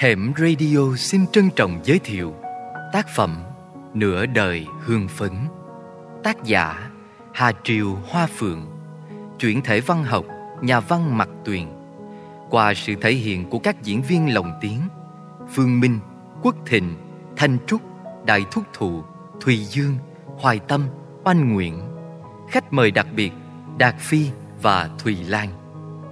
Hẻm Radio xin trân trọng giới thiệu tác phẩm Nửa đời hương phấn. Tác giả Hà Triều Hoa Phượng Chuyển thể văn học Nhà văn Mặc Tuyền. Qua sự thể hiện của các diễn viên lồng tiếng Phương Minh, Quốc Thịnh, Thanh Trúc, Đại Thúc Thụ, Thùy Dương, Hoài Tâm, Oanh Nguyễn. Khách mời đặc biệt Đạt Phi và Thùy Lan.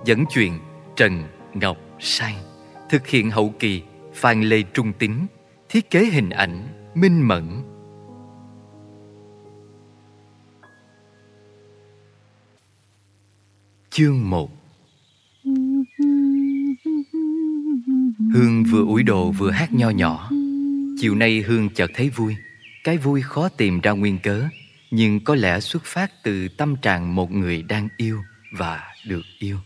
Dẫn chuyện Trần Ngọc Sang. Thực hiện hậu kỳ Phan Lê Trung Tính Thiết kế hình ảnh, Minh Mẫn. Chương 1 Hương vừa ủi đồ vừa hát nho nhỏ. Chiều nay Hương chợt thấy vui. Cái vui khó tìm ra nguyên cớ, Nhưng có lẽ xuất phát từ tâm trạng một người đang yêu và được yêu.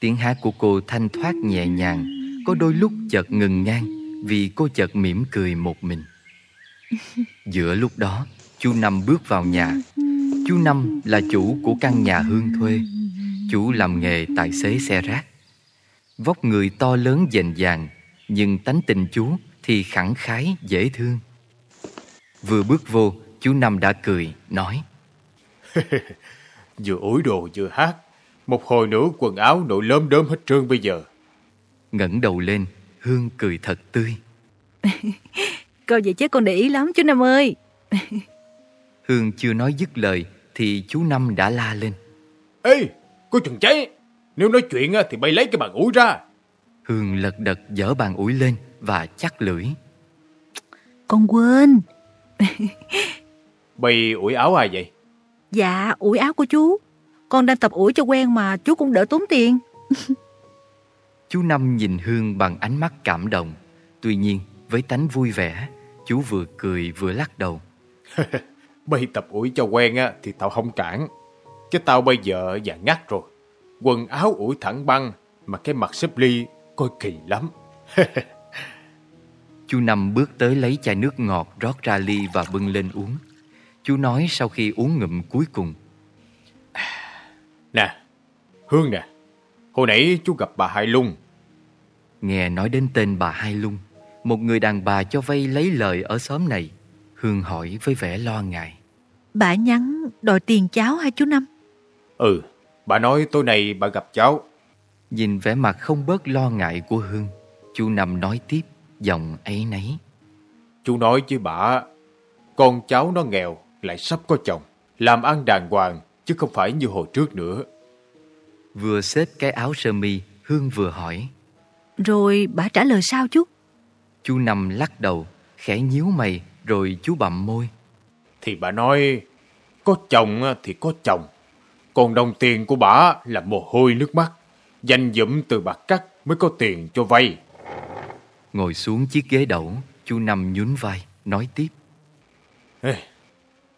Tiếng hát của cô thanh thoát nhẹ nhàng Có đôi lúc chợt ngừng ngang Vì cô chợt mỉm cười một mình. Giữa lúc đó Chú Năm bước vào nhà. Chú Năm là chủ của căn nhà Hương thuê. Chú làm nghề tài xế xe rác. Vóc người to lớn dành dàng Nhưng tánh tình chú thì khẳng khái dễ thương. Vừa bước vô Chú Năm đã cười Nói. Vừa ủi đồ vừa hát Một hồi nữa quần áo nội lơm đơm hết trơn bây giờ. ngẩng đầu lên Hương cười thật tươi. Câu vậy chứ con để ý lắm chú Năm ơi. Hương chưa nói dứt lời Thì chú Năm đã la lên. Ê cô chừng cháy Nếu nói chuyện thì bay lấy cái bàn ủi ra. Hương lật đật dở bàn ủi lên Và chắc lưỡi. Con quên. Bay ủi áo ai vậy? Dạ ủi áo của chú Con đang tập ủi cho quen mà chú cũng đỡ tốn tiền. Chú Năm nhìn Hương bằng ánh mắt cảm động. Tuy nhiên với tánh vui vẻ Chú vừa cười vừa lắc đầu. Bay tập ủi cho quen á, thì tao không cản. Chứ tao bây giờ già ngắt rồi. Quần áo ủi thẳng băng Mà cái mặt xếp ly coi kỳ lắm. Chú Năm bước tới lấy chai nước ngọt rót ra ly và bưng lên uống. Chú nói sau khi uống ngụm cuối cùng Hương nè Hồi nãy chú gặp bà Hai Lung. Nghe nói đến tên bà Hai Lung Một người đàn bà cho vay lấy lời ở xóm này Hương hỏi với vẻ lo ngại. Bà nhắn đòi tiền cháu hay chú Năm? Ừ Bà nói tối nay bà gặp cháu. Nhìn vẻ mặt không bớt lo ngại của Hương Chú Năm nói tiếp Giọng ấy nấy. Chú nói với bà Con cháu nó nghèo Lại sắp có chồng Làm ăn đàng hoàng Chứ không phải như hồi trước nữa Vừa xếp cái áo sơ mi Hương vừa hỏi. Rồi bà trả lời sao chú? Chú Năm lắc đầu Khẽ nhíu mày Rồi chú bậm môi. Thì bà nói Có chồng thì có chồng. Còn đồng tiền của bà là mồ hôi nước mắt. Dành dụm từ bạc cắt mới có tiền cho vay. Ngồi xuống chiếc ghế đẩu Chú Năm nhún vai Nói tiếp. Ê,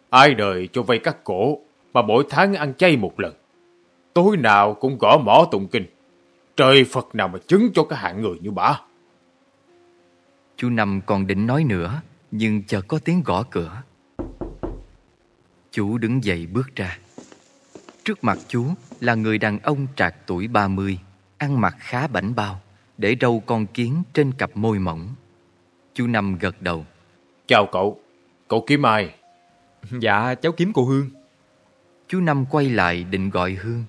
Ai đời cho vay cắt cổ Mà mỗi tháng ăn chay một lần Tối nào cũng gõ mỏ tụng kinh. Trời Phật nào mà chứng cho cái hạng người như bà? Chú Năm còn định nói nữa Nhưng chợt có tiếng gõ cửa. Chú đứng dậy bước ra. Trước mặt chú là người đàn ông trạc tuổi 30 Ăn mặc khá bảnh bao Để râu con kiến trên cặp môi mỏng. Chú Năm gật đầu. Chào cậu Cậu kiếm ai? Dạ cháu kiếm cô Hương. Chú Năm quay lại định gọi Hương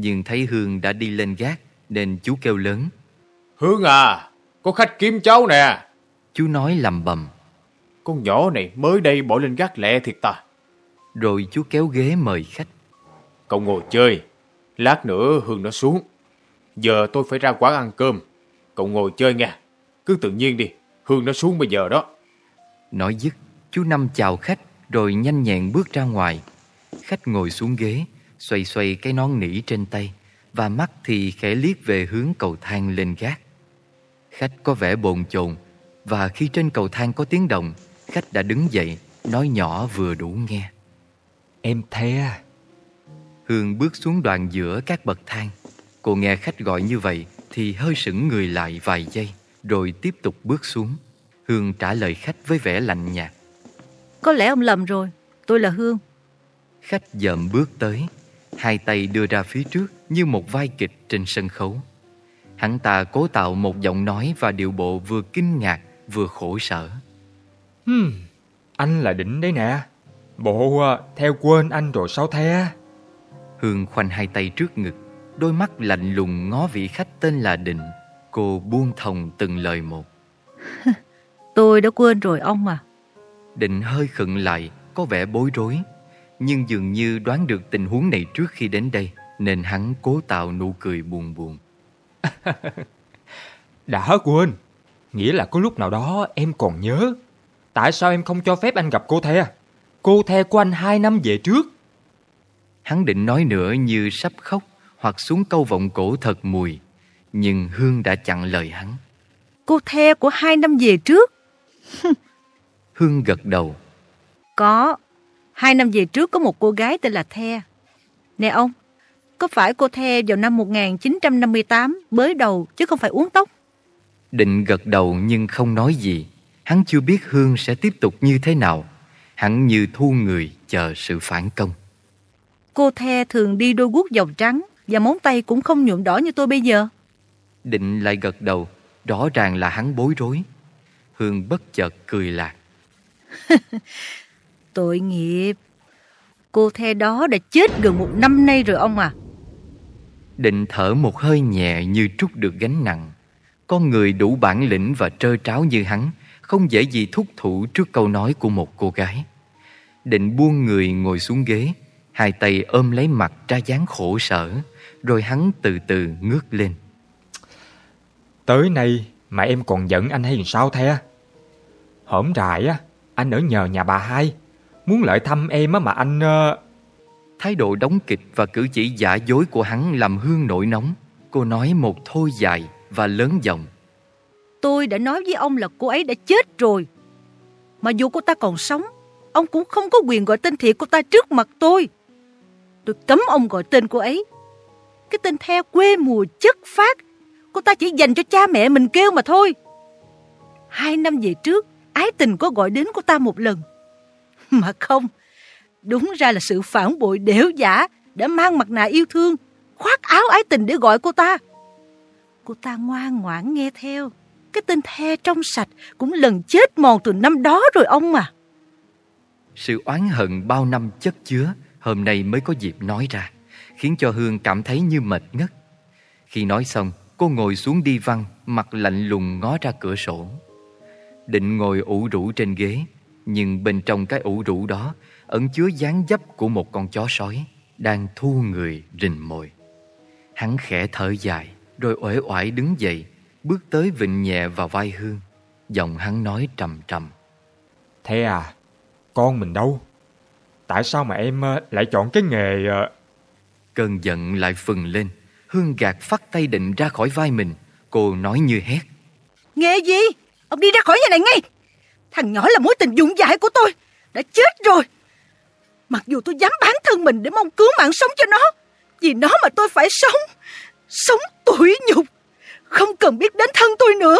Nhưng thấy Hương đã đi lên gác Nên chú kêu lớn. Hương à Có khách kiếm cháu nè. Chú nói lầm bầm. Con nhỏ này mới đây bỏ lên gác lẹ thiệt ta. Rồi chú kéo ghế mời khách. Cậu ngồi chơi Lát nữa Hương nó xuống. Giờ tôi phải ra quán ăn cơm. Cậu ngồi chơi nha Cứ tự nhiên đi Hương nó xuống bây giờ đó. Nói dứt Chú Năm chào khách Rồi nhanh nhẹn bước ra ngoài. Khách ngồi xuống ghế Xoay xoay cái nón nỉ trên tay Và mắt thì khẽ liếc về hướng cầu thang lên gác. Khách có vẻ bồn chồn Và khi trên cầu thang có tiếng động Khách đã đứng dậy Nói nhỏ vừa đủ nghe. Em the Hương bước xuống đoạn giữa các bậc thang. Cô nghe khách gọi như vậy Thì hơi sững người lại vài giây Rồi tiếp tục bước xuống. Hương trả lời khách với vẻ lạnh nhạt. Có lẽ ông lầm rồi Tôi là Hương. Khách dợm bước tới Hai tay đưa ra phía trước Như một vai kịch trên sân khấu Hắn ta cố tạo một giọng nói và điệu bộ vừa kinh ngạc vừa khổ sở. Hmm, anh là định đấy nè. Bộ theo quên anh rồi sao the? Hương khoanh hai tay trước ngực, đôi mắt lạnh lùng ngó vị khách tên là Định. Cô buông thòng từng lời một. Tôi đã quên rồi ông à. Định hơi khựng lại, có vẻ bối rối. Nhưng dường như đoán được tình huống này trước khi đến đây, nên hắn cố tạo nụ cười buồn buồn. Đã quên, nghĩa là có lúc nào đó em còn nhớ. Tại sao em không cho phép anh gặp cô The? Cô The của anh hai năm về trước. Hắn định nói nữa như sắp khóc hoặc xuống câu vọng cổ thật mùi. Nhưng Hương đã chặn lời hắn. Cô The của hai năm về trước. Hương gật đầu. Có. Hai năm về trước có một cô gái tên là The. Nè ông, có phải cô The vào năm 1958 bới đầu chứ không phải uống tóc? Định gật đầu nhưng không nói gì. Hắn chưa biết Hương sẽ tiếp tục như thế nào. Hắn như thu người chờ sự phản công. Cô The thường đi đôi guốc dòng trắng và móng tay cũng không nhuộm đỏ như tôi bây giờ. Định lại gật đầu, rõ ràng là hắn bối rối. Hương bất chợt cười lạc. Tội nghiệp. Cô The đó đã chết gần một năm nay rồi ông à. Định thở một hơi nhẹ như trút được gánh nặng. Con người đủ bản lĩnh và trơ tráo như hắn không dễ gì thúc thủ trước câu nói của một cô gái. Định buông người ngồi xuống ghế, hai tay ôm lấy mặt ra dáng khổ sở, rồi hắn từ từ ngước lên. Tới nay mà em còn giận anh hay sao The? Hổm rại á, anh ở nhờ nhà bà hai, muốn lại thăm em á mà anh... Uh... Thái độ đóng kịch và cử chỉ giả dối của hắn làm Hương nổi nóng. Cô nói một thôi dài và lớn giọng. Tôi đã nói với ông là cô ấy đã chết rồi. Mà dù cô ta còn sống, ông cũng không có quyền gọi tên thiệt cô ta trước mặt tôi. Tôi cấm ông gọi tên cô ấy. Cái tên theo quê mùa chất phát, cô ta chỉ dành cho cha mẹ mình kêu mà thôi. Hai năm về trước, ái tình có gọi đến cô ta một lần. Mà không, đúng ra là sự phản bội đểu giả đã mang mặt nạ yêu thương, khoác áo ái tình để gọi cô ta. Cô ta ngoan ngoãn nghe theo. Cái tên The trong sạch cũng lần chết mòn từ năm đó rồi ông mà. Sự oán hận bao năm chất chứa hôm nay mới có dịp nói ra, khiến cho Hương cảm thấy như mệt ngất. Khi nói xong, cô ngồi xuống đi văn, mặt lạnh lùng ngó ra cửa sổ. Định ngồi ủ rũ trên ghế, nhưng bên trong cái ủ rũ đó ẩn chứa dáng dấp của một con chó sói đang thu người rình mồi. Hắn khẽ thở dài, rồi uể oải đứng dậy, bước tới vịnh nhẹ vào vai Hương. Giọng hắn nói trầm trầm. Thế à, con mình đâu? Tại sao mà em ờ, lại chọn cái nghề... Ờ, Cơn giận lại phừng lên. Hương gạt phát tay định ra khỏi vai mình. Cô nói như hét. Nghề gì? Ông đi ra khỏi nhà này ngay. Thằng nhỏ là mối tình dụng dại của tôi. Đã chết rồi. Mặc dù tôi dám bán thân mình để mong cứu mạng sống cho nó. Vì nó mà tôi phải sống. Sống tủi nhục. Không cần biết đến thân tôi nữa.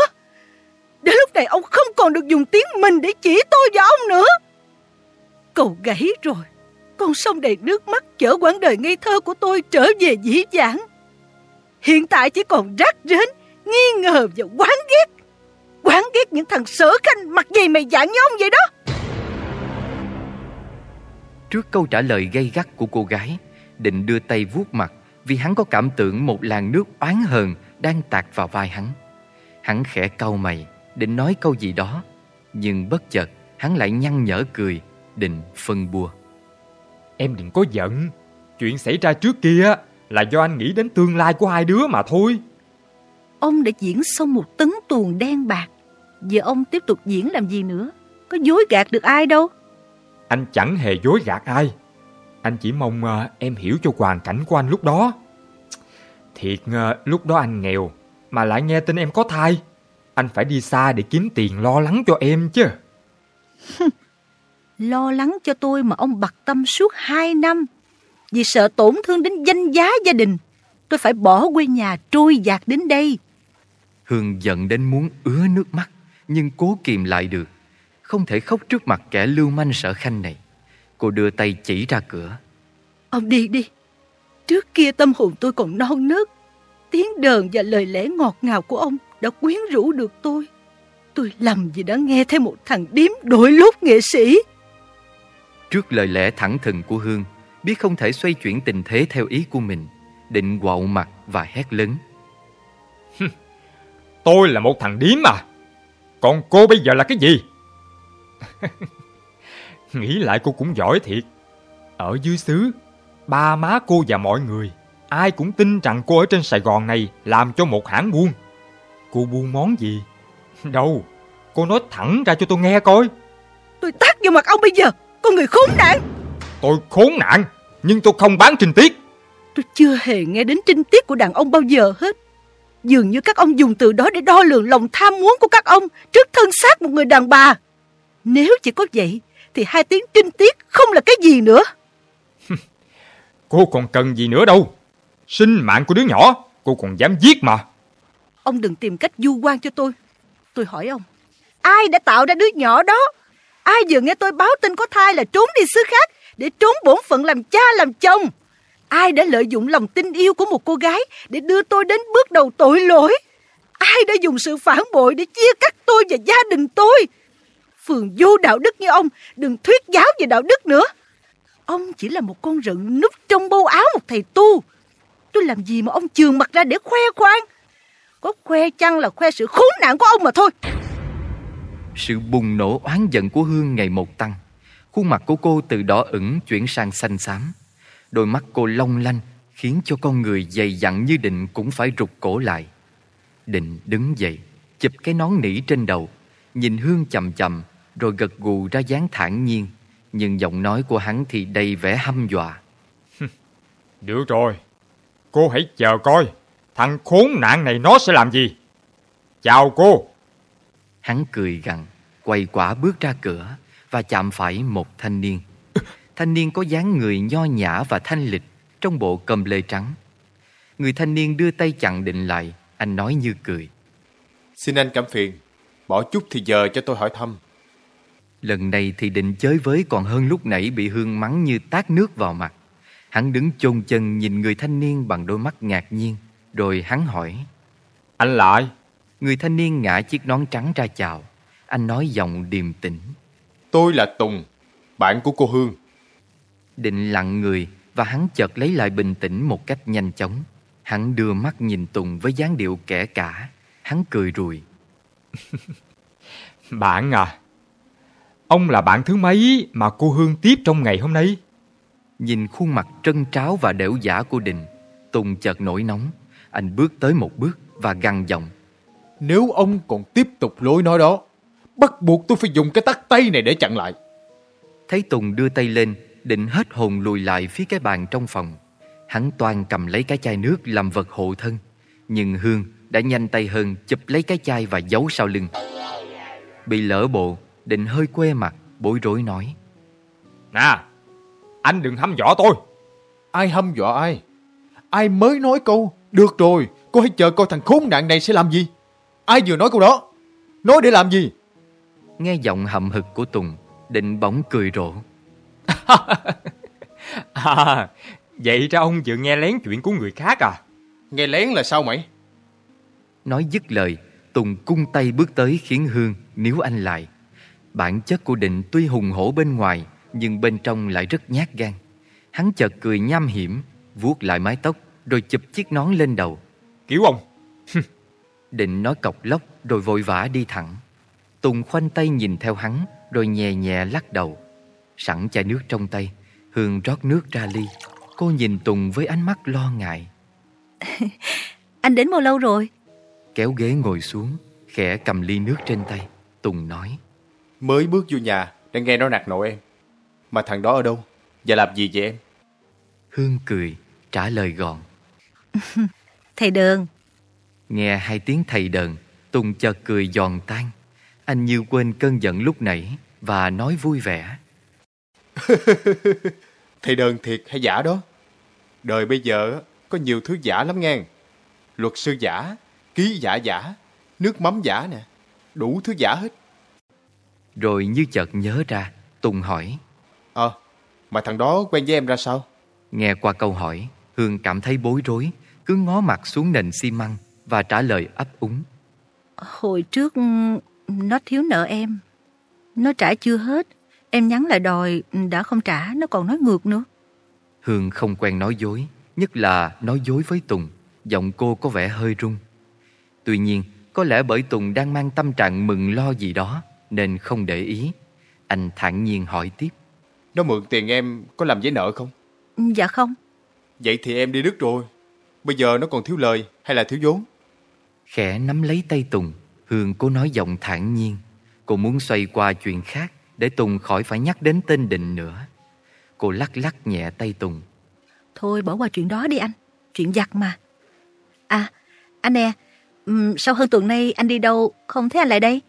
Đến lúc này ông không còn được dùng tiếng mình để chỉ tôi và ông nữa. Cầu gãy rồi. Con sông đầy nước mắt chở quãng đời ngây thơ của tôi trở về dĩ dãn. Hiện tại chỉ còn rác rến, nghi ngờ và quán ghét. Quán ghét những thằng sở khanh mặt dày mày dạng như ông vậy đó. Trước câu trả lời gay gắt của cô gái, định đưa tay vuốt mặt vì hắn có cảm tưởng một làn nước oán hờn đang tạt vào vai hắn. Hắn khẽ cau mày, định nói câu gì đó, nhưng bất chợt hắn lại nhăn nhở cười, định phân bua. Em đừng có giận, chuyện xảy ra trước kia là do anh nghĩ đến tương lai của hai đứa mà thôi. Ông đã diễn xong một tấn tuồng đen bạc, giờ ông tiếp tục diễn làm gì nữa? Có dối gạt được ai đâu. Anh chẳng hề dối gạt ai. Anh chỉ mong uh, em hiểu cho hoàn cảnh của anh lúc đó. Thiệt uh, lúc đó anh nghèo, mà lại nghe tin em có thai. Anh phải đi xa để kiếm tiền lo lắng cho em chứ. lo lắng cho tôi mà ông bặt tâm suốt hai năm. Vì sợ tổn thương đến danh giá gia đình, tôi phải bỏ quê nhà trôi dạt đến đây. Hương giận đến muốn ứa nước mắt, nhưng cố kìm lại được. Không thể khóc trước mặt kẻ lưu manh sợ khanh này. Cô đưa tay chỉ ra cửa. Ông đi đi. Trước kia tâm hồn tôi còn non nớt. Tiếng đờn và lời lẽ ngọt ngào của ông đã quyến rũ được tôi. Tôi lầm vì đã nghe theo một thằng điếm đội lốt nghệ sĩ. Trước lời lẽ thẳng thừng của Hương, biết không thể xoay chuyển tình thế theo ý của mình, định quạo mặt và hét lớn. Tôi là một thằng điếm mà. Còn cô bây giờ là cái gì? Nghĩ lại cô cũng giỏi thiệt. Ở dưới xứ, ba má cô và mọi người, ai cũng tin rằng cô ở trên Sài Gòn này làm cho một hãng buôn. Cô buôn món gì? Đâu, cô nói thẳng ra cho tôi nghe coi. Tôi tát vào mặt ông bây giờ, con người khốn nạn. Tôi khốn nạn, nhưng tôi không bán trình tiết. Tôi chưa hề nghe đến trinh tiết của đàn ông bao giờ hết. Dường như các ông dùng từ đó để đo lường lòng tham muốn của các ông trước thân xác một người đàn bà. Nếu chỉ có vậy, thì hai tiếng trinh tiết không là cái gì nữa. Cô còn cần gì nữa đâu. Sinh mạng của đứa nhỏ, cô còn dám giết mà. Ông đừng tìm cách du quan cho tôi. Tôi hỏi ông, ai đã tạo ra đứa nhỏ đó? Ai vừa nghe tôi báo tin có thai là trốn đi xứ khác để trốn bổn phận làm cha làm chồng? Ai đã lợi dụng lòng tin yêu của một cô gái để đưa tôi đến bước đầu tội lỗi? Ai đã dùng sự phản bội để chia cắt tôi và gia đình tôi? Phường vô đạo đức như ông, đừng thuyết giáo về đạo đức nữa. Ông chỉ là một con rận núp trong bâu áo một thầy tu. Tôi làm gì mà ông trường mặt ra để khoe khoang? Có khoe chăng là khoe sự khốn nạn của ông mà thôi. Sự bùng nổ oán giận của Hương ngày một tăng. Khuôn mặt của cô từ đỏ ửng chuyển sang xanh xám. Đôi mắt cô long lanh khiến cho con người dày dặn như định cũng phải rụt cổ lại. Định đứng dậy, chụp cái nón nỉ trên đầu, nhìn Hương chầm chầm rồi gật gù ra dáng thản nhiên. Nhưng giọng nói của hắn thì đầy vẻ hăm dọa. Được rồi, cô hãy chờ coi, thằng khốn nạn này nó sẽ làm gì. Chào cô. Hắn cười gằn, quay quả bước ra cửa và chạm phải một thanh niên. Thanh niên có dáng người nho nhã và thanh lịch trong bộ cầm lê trắng. Người thanh niên đưa tay chặn định lại, anh nói như cười. Xin anh cảm phiền, bỏ chút thì giờ cho tôi hỏi thăm. Lần này thì định chới với còn hơn lúc nãy bị Hương mắng như tát nước vào mặt. Hắn đứng chôn chân nhìn người thanh niên bằng đôi mắt ngạc nhiên, rồi hắn hỏi. Anh lại. Người thanh niên ngã chiếc nón trắng ra chào. Anh nói giọng điềm tĩnh. Tôi là Tùng, bạn của cô Hương. Định lặng người và hắn chợt lấy lại bình tĩnh một cách nhanh chóng. Hắn đưa mắt nhìn Tùng với dáng điệu kẻ cả. Hắn cười rùi. bạn à, ông là bạn thứ mấy mà cô Hương tiếp trong ngày hôm nay? Nhìn khuôn mặt trân tráo và đẻo giả của Định, Tùng chợt nổi nóng. Anh bước tới một bước và gằn giọng. Nếu ông còn tiếp tục lối nói đó, bắt buộc tôi phải dùng cái tắt tay này để chặn lại. Thấy Tùng đưa tay lên, định hết hồn lùi lại phía cái bàn trong phòng. Hắn toan cầm lấy cái chai nước làm vật hộ thân. Nhưng Hương đã nhanh tay hơn chụp lấy cái chai và giấu sau lưng. Bị lỡ bộ, định hơi quê mặt, bối rối nói. Nè, anh đừng hăm dọa tôi. Ai hăm dọa ai? Ai mới nói câu, được rồi, cô hãy chờ coi thằng khốn nạn này sẽ làm gì. Ai vừa nói câu đó? Nói để làm gì? Nghe giọng hậm hực của Tùng, định bỗng cười rộ. à, vậy ra ông vừa nghe lén chuyện của người khác à? Nghe lén là sao mày? Nói dứt lời, Tùng cung tay bước tới khiến Hương níu anh lại. Bản chất của Định tuy hùng hổ bên ngoài, nhưng bên trong lại rất nhát gan. Hắn chợt cười nham hiểm, vuốt lại mái tóc, rồi chụp chiếc nón lên đầu. Kiểu ông. Định nói cọc lóc, rồi vội vã đi thẳng. Tùng khoanh tay nhìn theo hắn, rồi nhẹ nhẹ lắc đầu. Sẵn chai nước trong tay, Hương rót nước ra ly. Cô nhìn Tùng với ánh mắt lo ngại. Anh đến bao lâu rồi? Kéo ghế ngồi xuống, khẽ cầm ly nước trên tay. Tùng nói. Mới bước vô nhà, đã nghe nó nạt nội em. Mà thằng đó ở đâu? Và làm gì vậy em? Hương cười, trả lời gọn. Thầy Đường. Nghe hai tiếng thầy đờn, Tùng chợt cười giòn tan. Anh như quên cơn giận lúc nãy và nói vui vẻ. thầy đơn thiệt hay giả đó? Đời bây giờ có nhiều thứ giả lắm nghe. Luật sư giả, ký giả giả, nước mắm giả nè, đủ thứ giả hết. Rồi như chợt nhớ ra, Tùng hỏi. Ờ, mà thằng đó quen với em ra sao? Nghe qua câu hỏi, Hương cảm thấy bối rối. cứ ngó mặt xuống nền xi măng và trả lời ấp úng. Hồi trước nó thiếu nợ em. Nó trả chưa hết. Em nhắn lại đòi, đã không trả, nó còn nói ngược nữa. Hương không quen nói dối, nhất là nói dối với Tùng. Giọng cô có vẻ hơi run. Tuy nhiên, có lẽ bởi Tùng đang mang tâm trạng mừng lo gì đó nên không để ý. Anh thản nhiên hỏi tiếp. Nó mượn tiền em có làm giấy nợ không? Dạ không. Vậy thì em đi Đức rồi. Bây giờ nó còn thiếu lời hay là thiếu vốn? Khẽ nắm lấy tay Tùng, Hương cố nói giọng thản nhiên. Cô muốn xoay qua chuyện khác để Tùng khỏi phải nhắc đến tên Định nữa. Cô lắc lắc nhẹ tay Tùng. Thôi bỏ qua chuyện đó đi anh, chuyện giặt mà. À, anh nè, sau hơn tuần nay anh đi đâu, không thấy anh lại đây?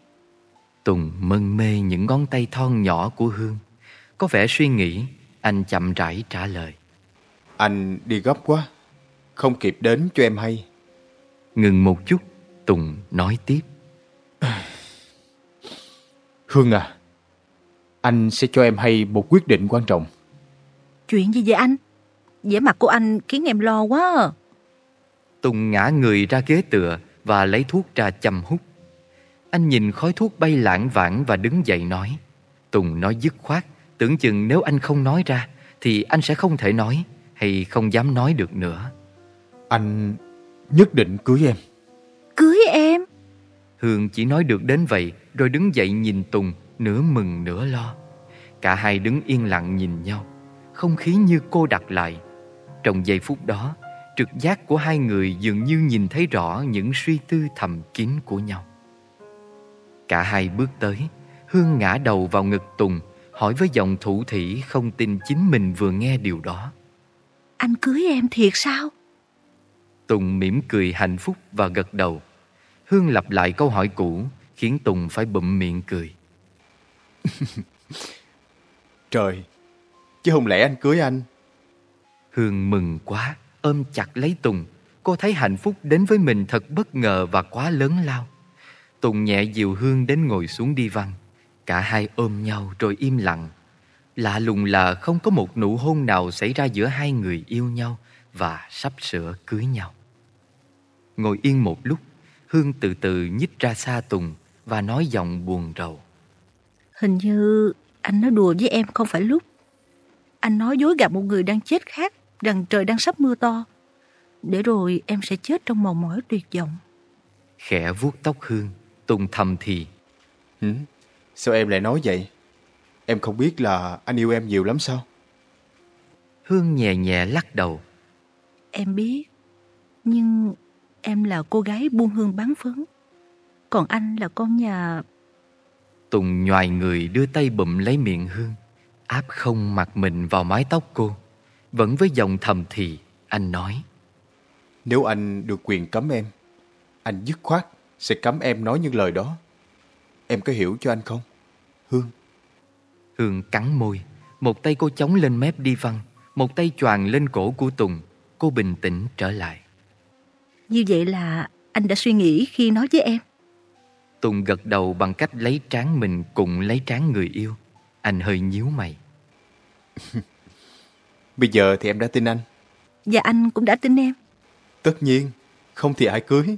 Tùng mân mê những ngón tay thon nhỏ của Hương. Có vẻ suy nghĩ, anh chậm rãi trả lời. Anh đi gấp quá, không kịp đến cho em hay. Ngừng một chút, Tùng nói tiếp. Hương à, anh sẽ cho em hay một quyết định quan trọng. Chuyện gì vậy anh? vẻ mặt của anh khiến em lo quá à. Tùng ngã người ra ghế tựa và lấy thuốc ra châm hút. Anh nhìn khói thuốc bay lãng vãng và đứng dậy nói. Tùng nói dứt khoát, tưởng chừng nếu anh không nói ra thì anh sẽ không thể nói hay không dám nói được nữa. Anh nhất định cưới em. Cưới em? Hương chỉ nói được đến vậy rồi đứng dậy nhìn Tùng nửa mừng nửa lo. Cả hai đứng yên lặng nhìn nhau, không khí như cô đặt lại. Trong giây phút đó, trực giác của hai người dường như nhìn thấy rõ những suy tư thầm kín của nhau. Cả hai bước tới, Hương ngã đầu vào ngực Tùng, hỏi với giọng thủ thỉ không tin chính mình vừa nghe điều đó. Anh cưới em thiệt sao? Tùng mỉm cười hạnh phúc và gật đầu. Hương lặp lại câu hỏi cũ, khiến Tùng phải bụm miệng cười. Trời, chứ không lẽ anh cưới anh? Hương mừng quá, ôm chặt lấy Tùng. Cô thấy hạnh phúc đến với mình thật bất ngờ và quá lớn lao. Tùng nhẹ dìu Hương đến ngồi xuống đi văn. Cả hai ôm nhau rồi im lặng. Lạ lùng là không có một nụ hôn nào xảy ra giữa hai người yêu nhau và sắp sửa cưới nhau. Ngồi yên một lúc, Hương từ từ nhích ra xa Tùng và nói giọng buồn rầu. Hình như anh nói đùa với em không phải lúc. Anh nói dối gặp một người đang chết khác rằng trời đang sắp mưa to. Để rồi em sẽ chết trong mòn mỏi tuyệt vọng. Khẽ vuốt tóc Hương, Tùng thầm thì. Hử? Sao em lại nói vậy? Em không biết là anh yêu em nhiều lắm sao? Hương nhẹ nhẹ lắc đầu. Em biết, nhưng em là cô gái buôn hương bán phấn. Còn anh là con nhà... Tùng nhoài người đưa tay bụm lấy miệng Hương, áp không mặt mình vào mái tóc cô. Vẫn với giọng thầm thì, anh nói. Nếu anh được quyền cấm em, anh dứt khoát sẽ cấm em nói những lời đó. Em có hiểu cho anh không? Hương. Hương cắn môi, một tay cô chống lên mép đi văn, một tay choàng lên cổ của Tùng. Cô bình tĩnh trở lại. Như vậy là anh đã suy nghĩ khi nói với em. Tùng gật đầu bằng cách lấy trán mình cùng lấy trán người yêu. Anh hơi nhíu mày. Bây giờ thì em đã tin anh. Và anh cũng đã tin em. Tất nhiên, không thì ai cưới.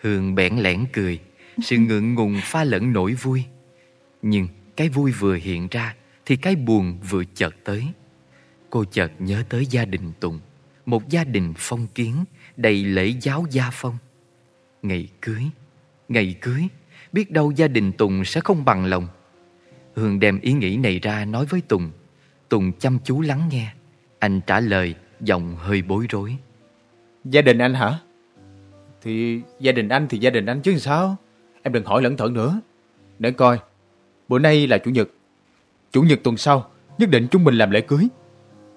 Hương bẽn lẽn cười, sự ngượng ngùng pha lẫn nỗi vui. Nhưng cái vui vừa hiện ra thì cái buồn vừa chợt tới. Cô chợt nhớ tới gia đình Tùng, một gia đình phong kiến đầy lễ giáo gia phong. Ngày cưới, ngày cưới, biết đâu gia đình Tùng sẽ không bằng lòng. Hương đem ý nghĩ này ra nói với Tùng. Tùng chăm chú lắng nghe. Anh trả lời giọng hơi bối rối. Gia đình anh hả? Thì gia đình anh thì gia đình anh chứ sao? Em đừng hỏi lẫn thận nữa. Để coi, bữa nay là Chủ nhật. Chủ nhật tuần sau, nhất định chúng mình làm lễ cưới.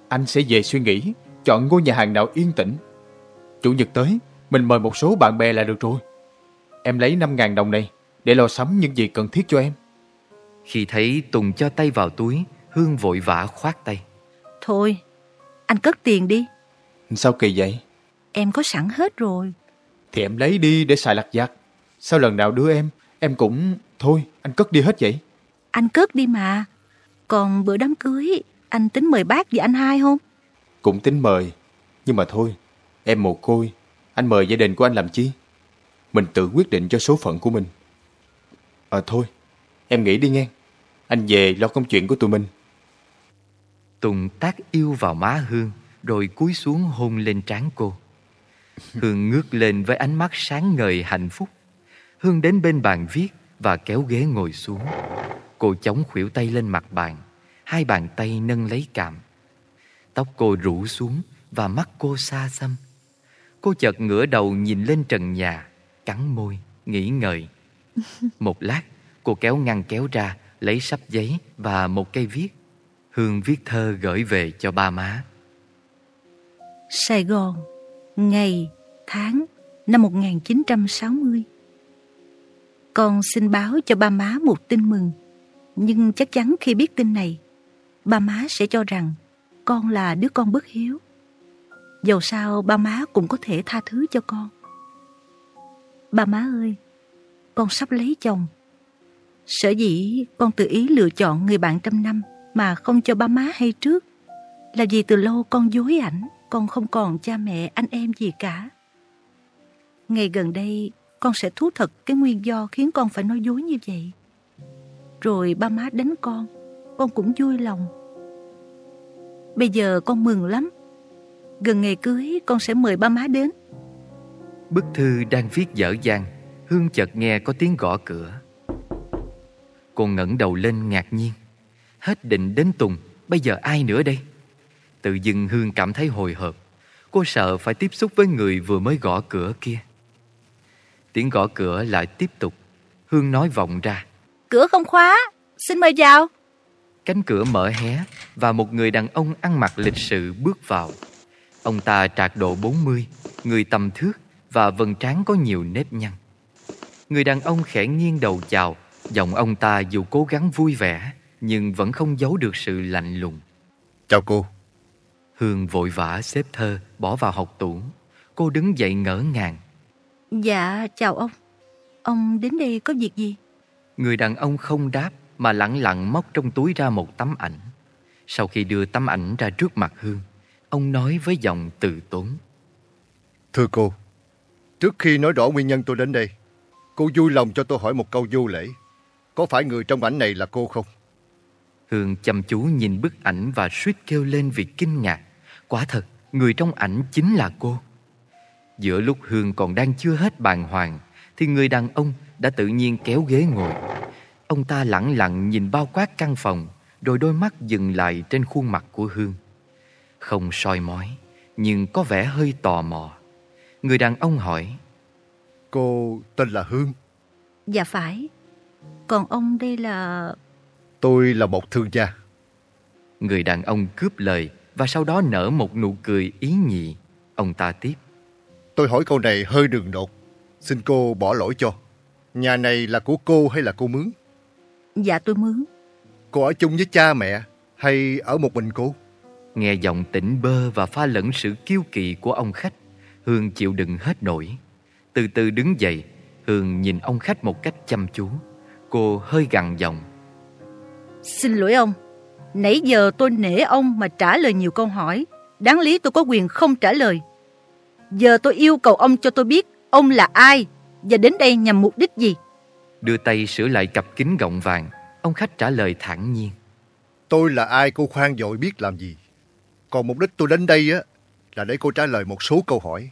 Anh sẽ về suy nghĩ, chọn ngôi nhà hàng nào yên tĩnh. Chủ nhật tới, mình mời một số bạn bè là được rồi. Em lấy 5.000 đồng này để lo sắm những gì cần thiết cho em. Khi thấy Tùng cho tay vào túi, Hương vội vã khoát tay. Thôi, anh cất tiền đi. Sao kỳ vậy? Em có sẵn hết rồi. Thì em lấy đi để xài lặt vặt. Sao lần nào đưa em, em cũng... Thôi, anh cất đi hết vậy. Anh cất đi mà. Còn bữa đám cưới, anh tính mời bác và anh hai không? Cũng tính mời. Nhưng mà thôi, em mồ côi, Anh mời gia đình của anh làm chi? Mình tự quyết định cho số phận của mình. À thôi, em nghĩ đi nghe. Anh về lo công chuyện của tụi mình. Tùng tác yêu vào má Hương Rồi cúi xuống hôn lên trán cô Hương ngước lên với ánh mắt sáng ngời hạnh phúc Hương đến bên bàn viết Và kéo ghế ngồi xuống Cô chống khuỷu tay lên mặt bàn Hai bàn tay nâng lấy cằm Tóc cô rủ xuống Và mắt cô xa xăm Cô chợt ngửa đầu nhìn lên trần nhà Cắn môi, nghĩ ngợi Một lát Cô kéo ngăn kéo ra Lấy sắp giấy và một cây viết Hương viết thơ gửi về cho ba má. Sài Gòn, ngày, tháng năm 1960. Con xin báo cho ba má một tin mừng, nhưng chắc chắn khi biết tin này, ba má sẽ cho rằng con là đứa con bất hiếu. Dầu sao ba má cũng có thể tha thứ cho con. Ba má ơi, con sắp lấy chồng. Sở dĩ con tự ý lựa chọn người bạn trăm năm mà không cho ba má hay trước là vì từ lâu con dối ảnh con không còn cha mẹ anh em gì cả. Ngày gần đây con sẽ thú thật cái nguyên do khiến con phải nói dối như vậy. Rồi ba má đánh con con cũng vui lòng. Bây giờ con mừng lắm. Gần ngày cưới con sẽ mời ba má đến bức thư đang viết dở dang hương chợt nghe có tiếng gõ cửa. Cô ngẩng đầu lên ngạc nhiên. Hết định đến Tùng Bây giờ ai nữa đây? Tự dưng Hương cảm thấy hồi hộp. Cô sợ phải tiếp xúc với người vừa mới gõ cửa kia. Tiếng gõ cửa lại tiếp tục. Hương nói vọng ra. Cửa không khóa Xin mời vào. Cánh cửa mở hé Và một người đàn ông ăn mặc lịch sự bước vào. Ông ta trạc độ 40 Người tầm thước Và vầng trán có nhiều nếp nhăn Người đàn ông khẽ nghiêng đầu chào Giọng ông ta dù cố gắng vui vẻ nhưng vẫn không giấu được sự lạnh lùng. Chào cô. Hương vội vã xếp thơ, bỏ vào học tủ. Cô đứng dậy ngỡ ngàng. Dạ, chào ông. Ông đến đây có việc gì? Người đàn ông không đáp mà lặng lặng móc trong túi ra một tấm ảnh. Sau khi đưa tấm ảnh ra trước mặt Hương, ông nói với giọng từ tốn. Thưa cô, trước khi nói rõ nguyên nhân tôi đến đây, cô vui lòng cho tôi hỏi một câu vô lễ. Có phải người trong ảnh này là cô không? Hương chăm chú nhìn bức ảnh và suýt kêu lên vì kinh ngạc. Quả thật, người trong ảnh chính là cô. Giữa lúc Hương còn đang chưa hết bàng hoàng, thì người đàn ông đã tự nhiên kéo ghế ngồi. Ông ta lặng lặng nhìn bao quát căn phòng, rồi đôi mắt dừng lại trên khuôn mặt của Hương. Không soi mói, nhưng có vẻ hơi tò mò. Người đàn ông hỏi, Cô tên là Hương? Dạ phải. Còn ông đây là... Tôi là một thương gia. Người đàn ông cướp lời và sau đó nở một nụ cười ý nhị. Ông ta tiếp. Tôi hỏi câu này hơi đường đột. Xin cô bỏ lỗi cho. Nhà này là của cô hay là cô mướn? Dạ tôi mướn. Cô ở chung với cha mẹ hay ở một mình cô? Nghe giọng tỉnh bơ và pha lẫn sự kiêu kỳ của ông khách, Hương chịu đựng hết nổi. Từ từ đứng dậy, Hương nhìn ông khách một cách chăm chú. Cô hơi gằn giọng. Xin lỗi ông, nãy giờ tôi nể ông mà trả lời nhiều câu hỏi. Đáng lý tôi có quyền không trả lời. Giờ tôi yêu cầu ông cho tôi biết ông là ai và đến đây nhằm mục đích gì. Đưa tay sửa lại cặp kính gọng vàng, ông khách trả lời thản nhiên. Tôi là ai cô khoan dội biết làm gì. Còn mục đích tôi đến đây á là để cô trả lời một số câu hỏi.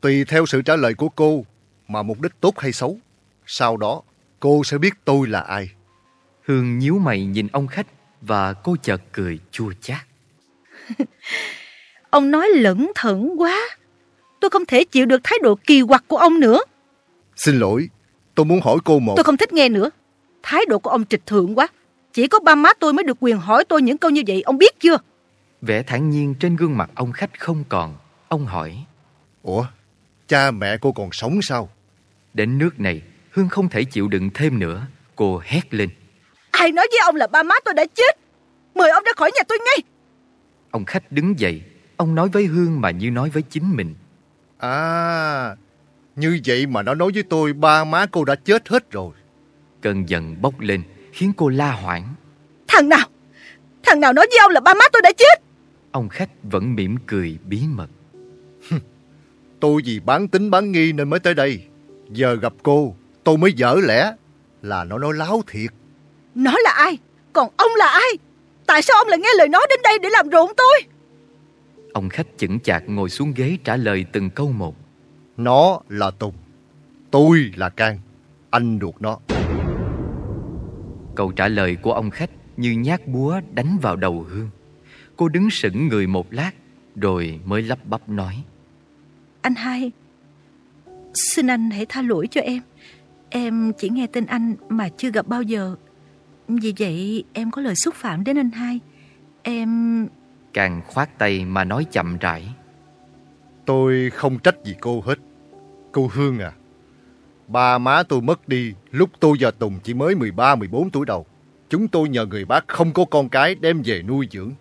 Tùy theo sự trả lời của cô mà mục đích tốt hay xấu. Sau đó cô sẽ biết tôi là ai. Hương nhíu mày nhìn ông khách và cô chợt cười chua chát. ông nói lẩn thẩn quá. Tôi không thể chịu được thái độ kỳ quặc của ông nữa. Xin lỗi, tôi muốn hỏi cô một... Tôi không thích nghe nữa. Thái độ của ông trịch thượng quá. Chỉ có ba má tôi mới được quyền hỏi tôi những câu như vậy, ông biết chưa? Vẻ thản nhiên trên gương mặt ông khách không còn. Ông hỏi. Ủa, cha mẹ cô còn sống sao? Đến nước này, Hương không thể chịu đựng thêm nữa. Cô hét lên. Ai nói với ông là ba má tôi đã chết Mời ông ra khỏi nhà tôi ngay Ông khách đứng dậy Ông nói với Hương mà như nói với chính mình À Như vậy mà nó nói với tôi Ba má cô đã chết hết rồi Cơn giận bốc lên Khiến cô la hoảng Thằng nào Thằng nào nói với ông là ba má tôi đã chết Ông khách vẫn mỉm cười bí mật tôi vì bán tính bán nghi nên mới tới đây. Giờ gặp cô, tôi mới dở lẽ là nó nói láo thiệt. Nó là ai? Còn ông là ai? Tại sao ông lại nghe lời nói đến đây để làm rộn tôi? Ông khách chững chạc ngồi xuống ghế trả lời từng câu một. Nó là Tùng, tôi là Can, anh ruột nó. Câu trả lời của ông khách như nhát búa đánh vào đầu Hương. Cô đứng sững người một lát rồi mới lắp bắp nói. Anh hai, xin anh hãy tha lỗi cho em. Em chỉ nghe tên anh mà chưa gặp bao giờ. Vì vậy em có lời xúc phạm đến anh hai. Em... Càng khoát tay mà nói chậm rãi. Tôi không trách gì cô hết. Cô Hương à, ba má tôi mất đi lúc tôi và Tùng chỉ mới 13-14 tuổi đầu. Chúng tôi nhờ người bác không có con cái đem về nuôi dưỡng.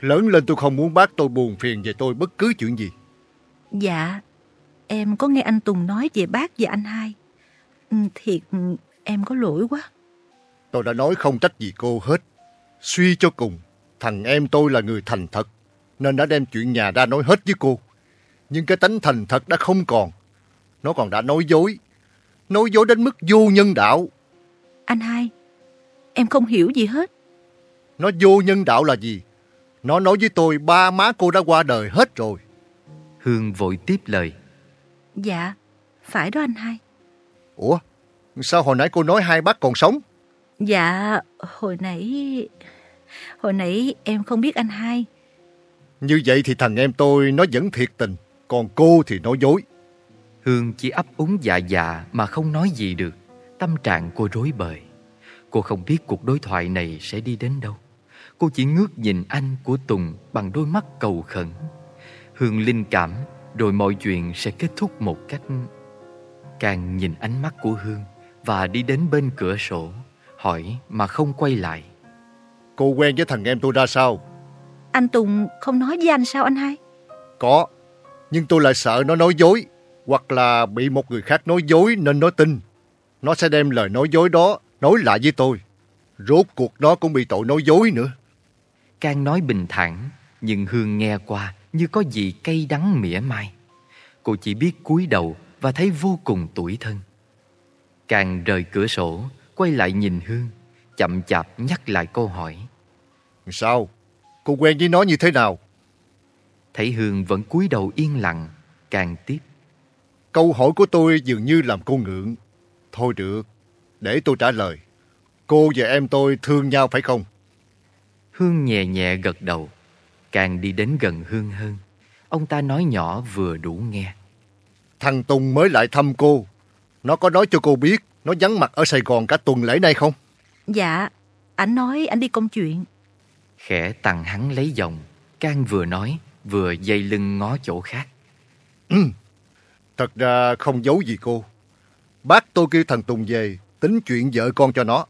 Lớn lên tôi không muốn bác tôi buồn phiền về tôi bất cứ chuyện gì. Dạ, em có nghe anh Tùng nói về bác và anh hai. Ừ, Thiệt em có lỗi quá. Tôi đã nói không trách gì cô hết. Suy cho cùng, thằng em tôi là người thành thật, nên đã đem chuyện nhà ra nói hết với cô. Nhưng cái tánh thành thật đã không còn. Nó còn đã nói dối. Nói dối đến mức vô nhân đạo. Anh hai, em không hiểu gì hết. Nó vô nhân đạo là gì? Nó nói với tôi ba má cô đã qua đời hết rồi. Hương vội tiếp lời. Dạ, phải đó anh hai. Ủa, sao hồi nãy cô nói hai bác còn sống? Dạ, hồi nãy... Hồi nãy em không biết anh hai. Như vậy thì thằng em tôi nó vẫn thiệt tình, còn cô thì nói dối. Hương chỉ ấp úng dạ dạ mà không nói gì được. Tâm trạng cô rối bời. Cô không biết cuộc đối thoại này sẽ đi đến đâu. Cô chỉ ngước nhìn anh của Tùng bằng đôi mắt cầu khẩn. Hương linh cảm rồi mọi chuyện sẽ kết thúc một cách... Càng nhìn ánh mắt của Hương và đi đến bên cửa sổ, hỏi mà không quay lại. Cô quen với thằng em tôi ra sao? Anh Tùng không nói với anh sao anh hai? Có, nhưng tôi lại sợ nó nói dối, hoặc là bị một người khác nói dối nên nó tin. Nó sẽ đem lời nói dối đó nói lại với tôi. Rốt cuộc nó cũng bị tội nói dối nữa. Càng nói bình thản, nhưng Hương nghe qua như có gì cay đắng mỉa mai. Cô chỉ biết cúi đầu và thấy vô cùng tủi thân. Càng rời cửa sổ, quay lại nhìn Hương, chậm chạp nhắc lại câu hỏi. Sao? Cô quen với nó như thế nào? Thấy Hương vẫn cúi đầu yên lặng, càng tiếp. Câu hỏi của tôi dường như làm cô ngượng. Thôi được, để tôi trả lời. Cô và em tôi thương nhau phải không? Hương nhẹ nhẹ gật đầu, càng đi đến gần Hương hơn. Ông ta nói nhỏ vừa đủ nghe. Thằng Tùng mới lại thăm cô. Nó có nói cho cô biết nó vắng mặt ở Sài Gòn cả tuần lễ nay không? Dạ, anh nói anh đi công chuyện. Khẽ tặng hắn lấy giọng, Can vừa nói, vừa dây lưng ngó chỗ khác. Thật ra không giấu gì cô. Bác tôi kêu thằng Tùng về, tính chuyện vợ con cho nó.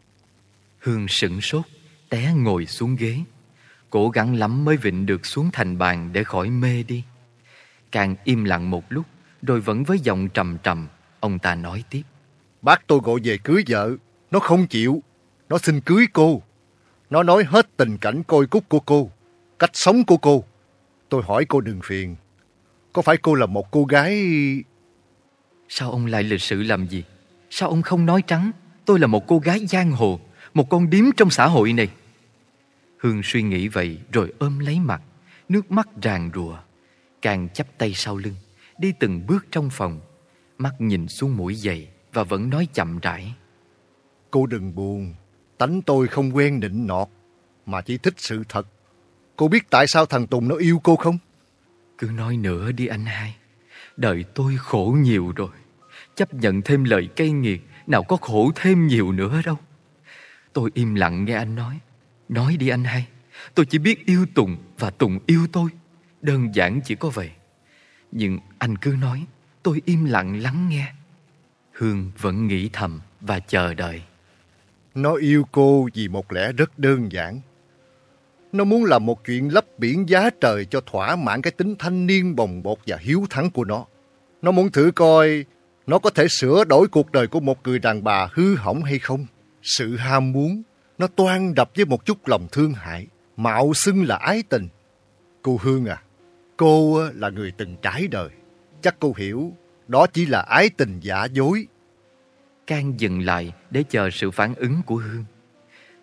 Hương sửng sốt, té ngồi xuống ghế. Cố gắng lắm mới vịnh được xuống thành bàn để khỏi mê đi. Càng im lặng một lúc, rồi vẫn với giọng trầm trầm, ông ta nói tiếp. Bác tôi gọi về cưới vợ, nó không chịu. Nó xin cưới cô. Nó nói hết tình cảnh coi cúc của cô, cách sống của cô. Tôi hỏi cô đừng phiền. Có phải cô là một cô gái... Sao ông lại lịch sự làm gì? Sao ông không nói trắng? Tôi là một cô gái giang hồ, một con điếm trong xã hội này. Hương suy nghĩ vậy rồi ôm lấy mặt, nước mắt ràn rùa. Càng chắp tay sau lưng, đi từng bước trong phòng, mắt nhìn xuống mũi giày và vẫn nói chậm rãi. Cô đừng buồn, tánh tôi không quen nịnh nọt, mà chỉ thích sự thật. Cô biết tại sao thằng Tùng nó yêu cô không? Cứ nói nữa đi anh hai. Đời tôi khổ nhiều rồi. Chấp nhận thêm lời cay nghiệt, nào có khổ thêm nhiều nữa đâu. Tôi im lặng nghe anh nói. Nói đi anh hai. Tôi chỉ biết yêu Tùng và Tùng yêu tôi. Đơn giản chỉ có vậy. Nhưng anh cứ nói, tôi im lặng lắng nghe. Hương vẫn nghĩ thầm và chờ đợi. Nó yêu cô vì một lẽ rất đơn giản. Nó muốn làm một chuyện lấp biển giá trời cho thỏa mãn cái tính thanh niên bồng bột và hiếu thắng của nó. Nó muốn thử coi nó có thể sửa đổi cuộc đời của một người đàn bà hư hỏng hay không. Sự ham muốn, nó toan đập với một chút lòng thương hại, mạo xưng là ái tình. Cô Hương à, cô là người từng trải đời. Chắc cô hiểu, đó chỉ là ái tình giả dối. Can dừng lại để chờ sự phản ứng của Hương.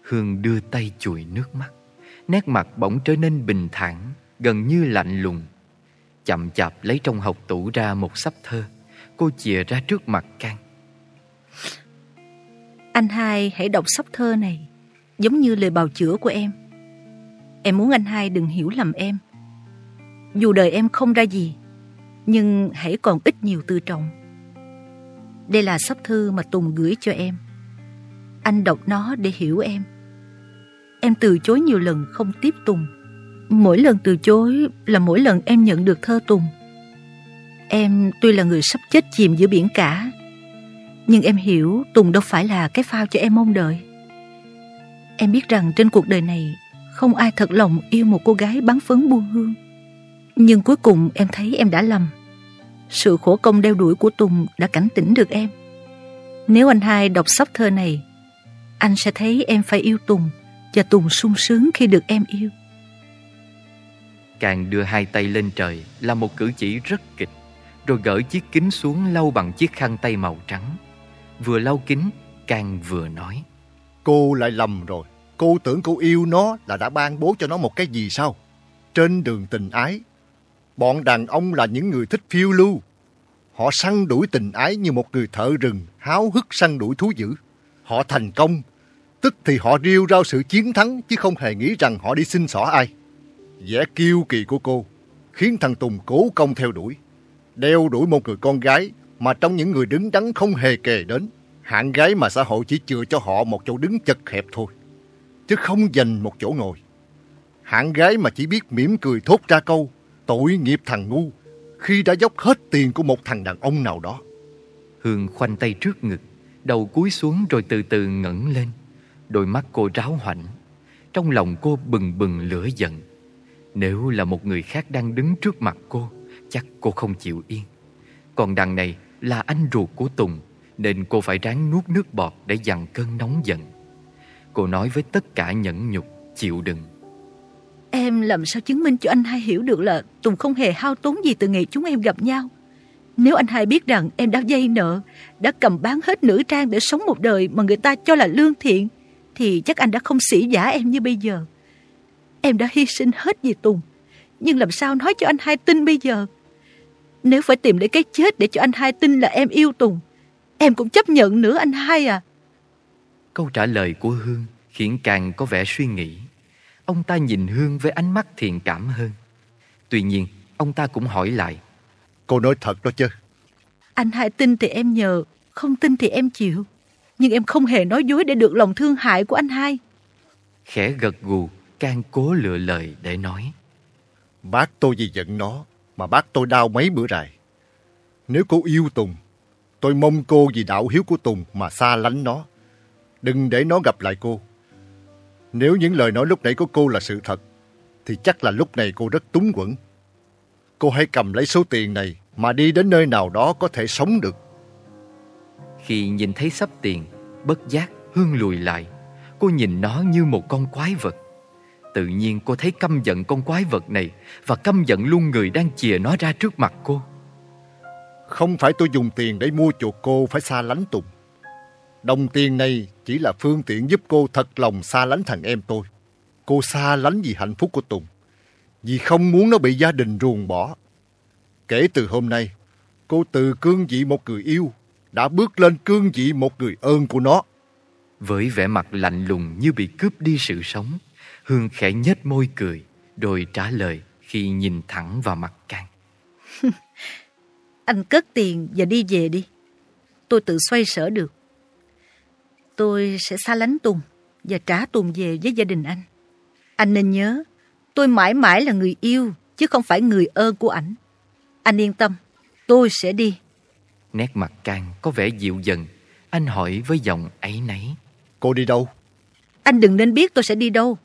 Hương đưa tay chùi nước mắt. Nét mặt bỗng trở nên bình thản, gần như lạnh lùng. Chậm chạp lấy trong hộc tủ ra một sắp thơ. Cô chìa ra trước mặt Can. Anh hai hãy đọc sắp thơ này, giống như lời bào chữa của em. Em muốn anh hai đừng hiểu lầm em. Dù đời em không ra gì, nhưng hãy còn ít nhiều tư trọng. Đây là sắp thư mà Tùng gửi cho em. Anh đọc nó để hiểu em. Em từ chối nhiều lần không tiếp Tùng. Mỗi lần từ chối là mỗi lần em nhận được thơ Tùng. Em tuy là người sắp chết chìm giữa biển cả, nhưng em hiểu Tùng đâu phải là cái phao cho em mong đợi. Em biết rằng trên cuộc đời này không ai thật lòng yêu một cô gái bán phấn buông hương. Nhưng cuối cùng em thấy em đã lầm. Sự khổ công đeo đuổi của Tùng đã cảnh tỉnh được em. Nếu anh hai đọc sắp thơ này, anh sẽ thấy em phải yêu Tùng và Tùng sung sướng khi được em yêu. Càng đưa hai tay lên trời là một cử chỉ rất kịch, rồi gỡ chiếc kính xuống lau bằng chiếc khăn tay màu trắng. Vừa lau kính, Càng vừa nói. Cô lại lầm rồi. Cô tưởng cô yêu nó là đã ban bố cho nó một cái gì sao? Trên đường tình ái, bọn đàn ông là những người thích phiêu lưu. Họ săn đuổi tình ái như một người thợ rừng háo hức săn đuổi thú dữ. Họ thành công, tức thì họ rêu rao sự chiến thắng chứ không hề nghĩ rằng họ đi xin xỏ ai. vẻ kiêu kỳ của cô khiến thằng Tùng cố công theo đuổi. Đeo đuổi một người con gái mà trong những người đứng đắn không hề kề đến. Hạng gái mà xã hội chỉ chừa cho họ một chỗ đứng chật hẹp thôi, chứ không dành một chỗ ngồi. Hạng gái mà chỉ biết mỉm cười thốt ra câu tội nghiệp thằng ngu khi đã dốc hết tiền của một thằng đàn ông nào đó. Hương khoanh tay trước ngực, đầu cúi xuống rồi từ từ ngẩng lên. Đôi mắt cô ráo hoảnh, trong lòng cô bừng bừng lửa giận. Nếu là một người khác đang đứng trước mặt cô, chắc cô không chịu yên. Còn đằng này là anh ruột của Tùng, nên cô phải ráng nuốt nước bọt để dằn cơn nóng giận. Cô nói với tất cả nhẫn nhục, chịu đựng. Em làm sao chứng minh cho anh hai hiểu được là Tùng không hề hao tốn gì từ ngày chúng em gặp nhau. Nếu anh hai biết rằng em đã dây nợ, đã cầm bán hết nữ trang để sống một đời mà người ta cho là lương thiện, thì chắc anh đã không sĩ giả em như bây giờ. Em đã hy sinh hết vì Tùng, nhưng làm sao nói cho anh hai tin bây giờ? Nếu phải tìm để cái chết để cho anh hai tin là em yêu Tùng, em cũng chấp nhận nữa anh hai à. Câu trả lời của Hương khiến càng có vẻ suy nghĩ. Ông ta nhìn Hương với ánh mắt thiện cảm hơn. Tuy nhiên, ông ta cũng hỏi lại. Cô nói thật đó chứ? Anh hai tin thì em nhờ, không tin thì em chịu. Nhưng em không hề nói dối để được lòng thương hại của anh hai. Khẽ gật gù, can cố lựa lời để nói. Bác tôi vì giận nó, mà bác tôi đau mấy bữa rày. Nếu cô yêu Tùng, tôi mong cô vì đạo hiếu của Tùng mà xa lánh nó. Đừng để nó gặp lại cô. Nếu những lời nói lúc nãy của cô là sự thật, thì chắc là lúc này cô rất túng quẫn. Cô hãy cầm lấy số tiền này mà đi đến nơi nào đó có thể sống được. Khi nhìn thấy sắp tiền, bất giác Hương lùi lại. Cô nhìn nó như một con quái vật. Tự nhiên cô thấy căm giận con quái vật này và căm giận luôn người đang chìa nó ra trước mặt cô. Không phải tôi dùng tiền để mua chuộc cô phải xa lánh Tùng. Đồng tiền này chỉ là phương tiện giúp cô thật lòng xa lánh thằng em tôi. Cô xa lánh vì hạnh phúc của Tùng. Vì không muốn nó bị gia đình ruồng bỏ. Kể từ hôm nay, cô từ cương vị một người yêu đã bước lên cương vị một người ơn của nó. Với vẻ mặt lạnh lùng như bị cướp đi sự sống, Hương khẽ nhếch môi cười, rồi trả lời khi nhìn thẳng vào mặt Can. Anh cất tiền và đi về đi. Tôi tự xoay sở được. Tôi sẽ xa lánh Tùng và trả Tùng về với gia đình anh. Anh nên nhớ, tôi mãi mãi là người yêu, chứ không phải người ơn của ảnh. Anh yên tâm, tôi sẽ đi. Nét mặt Can có vẻ dịu dần. Anh hỏi với giọng ấy nấy. Cô đi đâu? Anh đừng nên biết tôi sẽ đi đâu.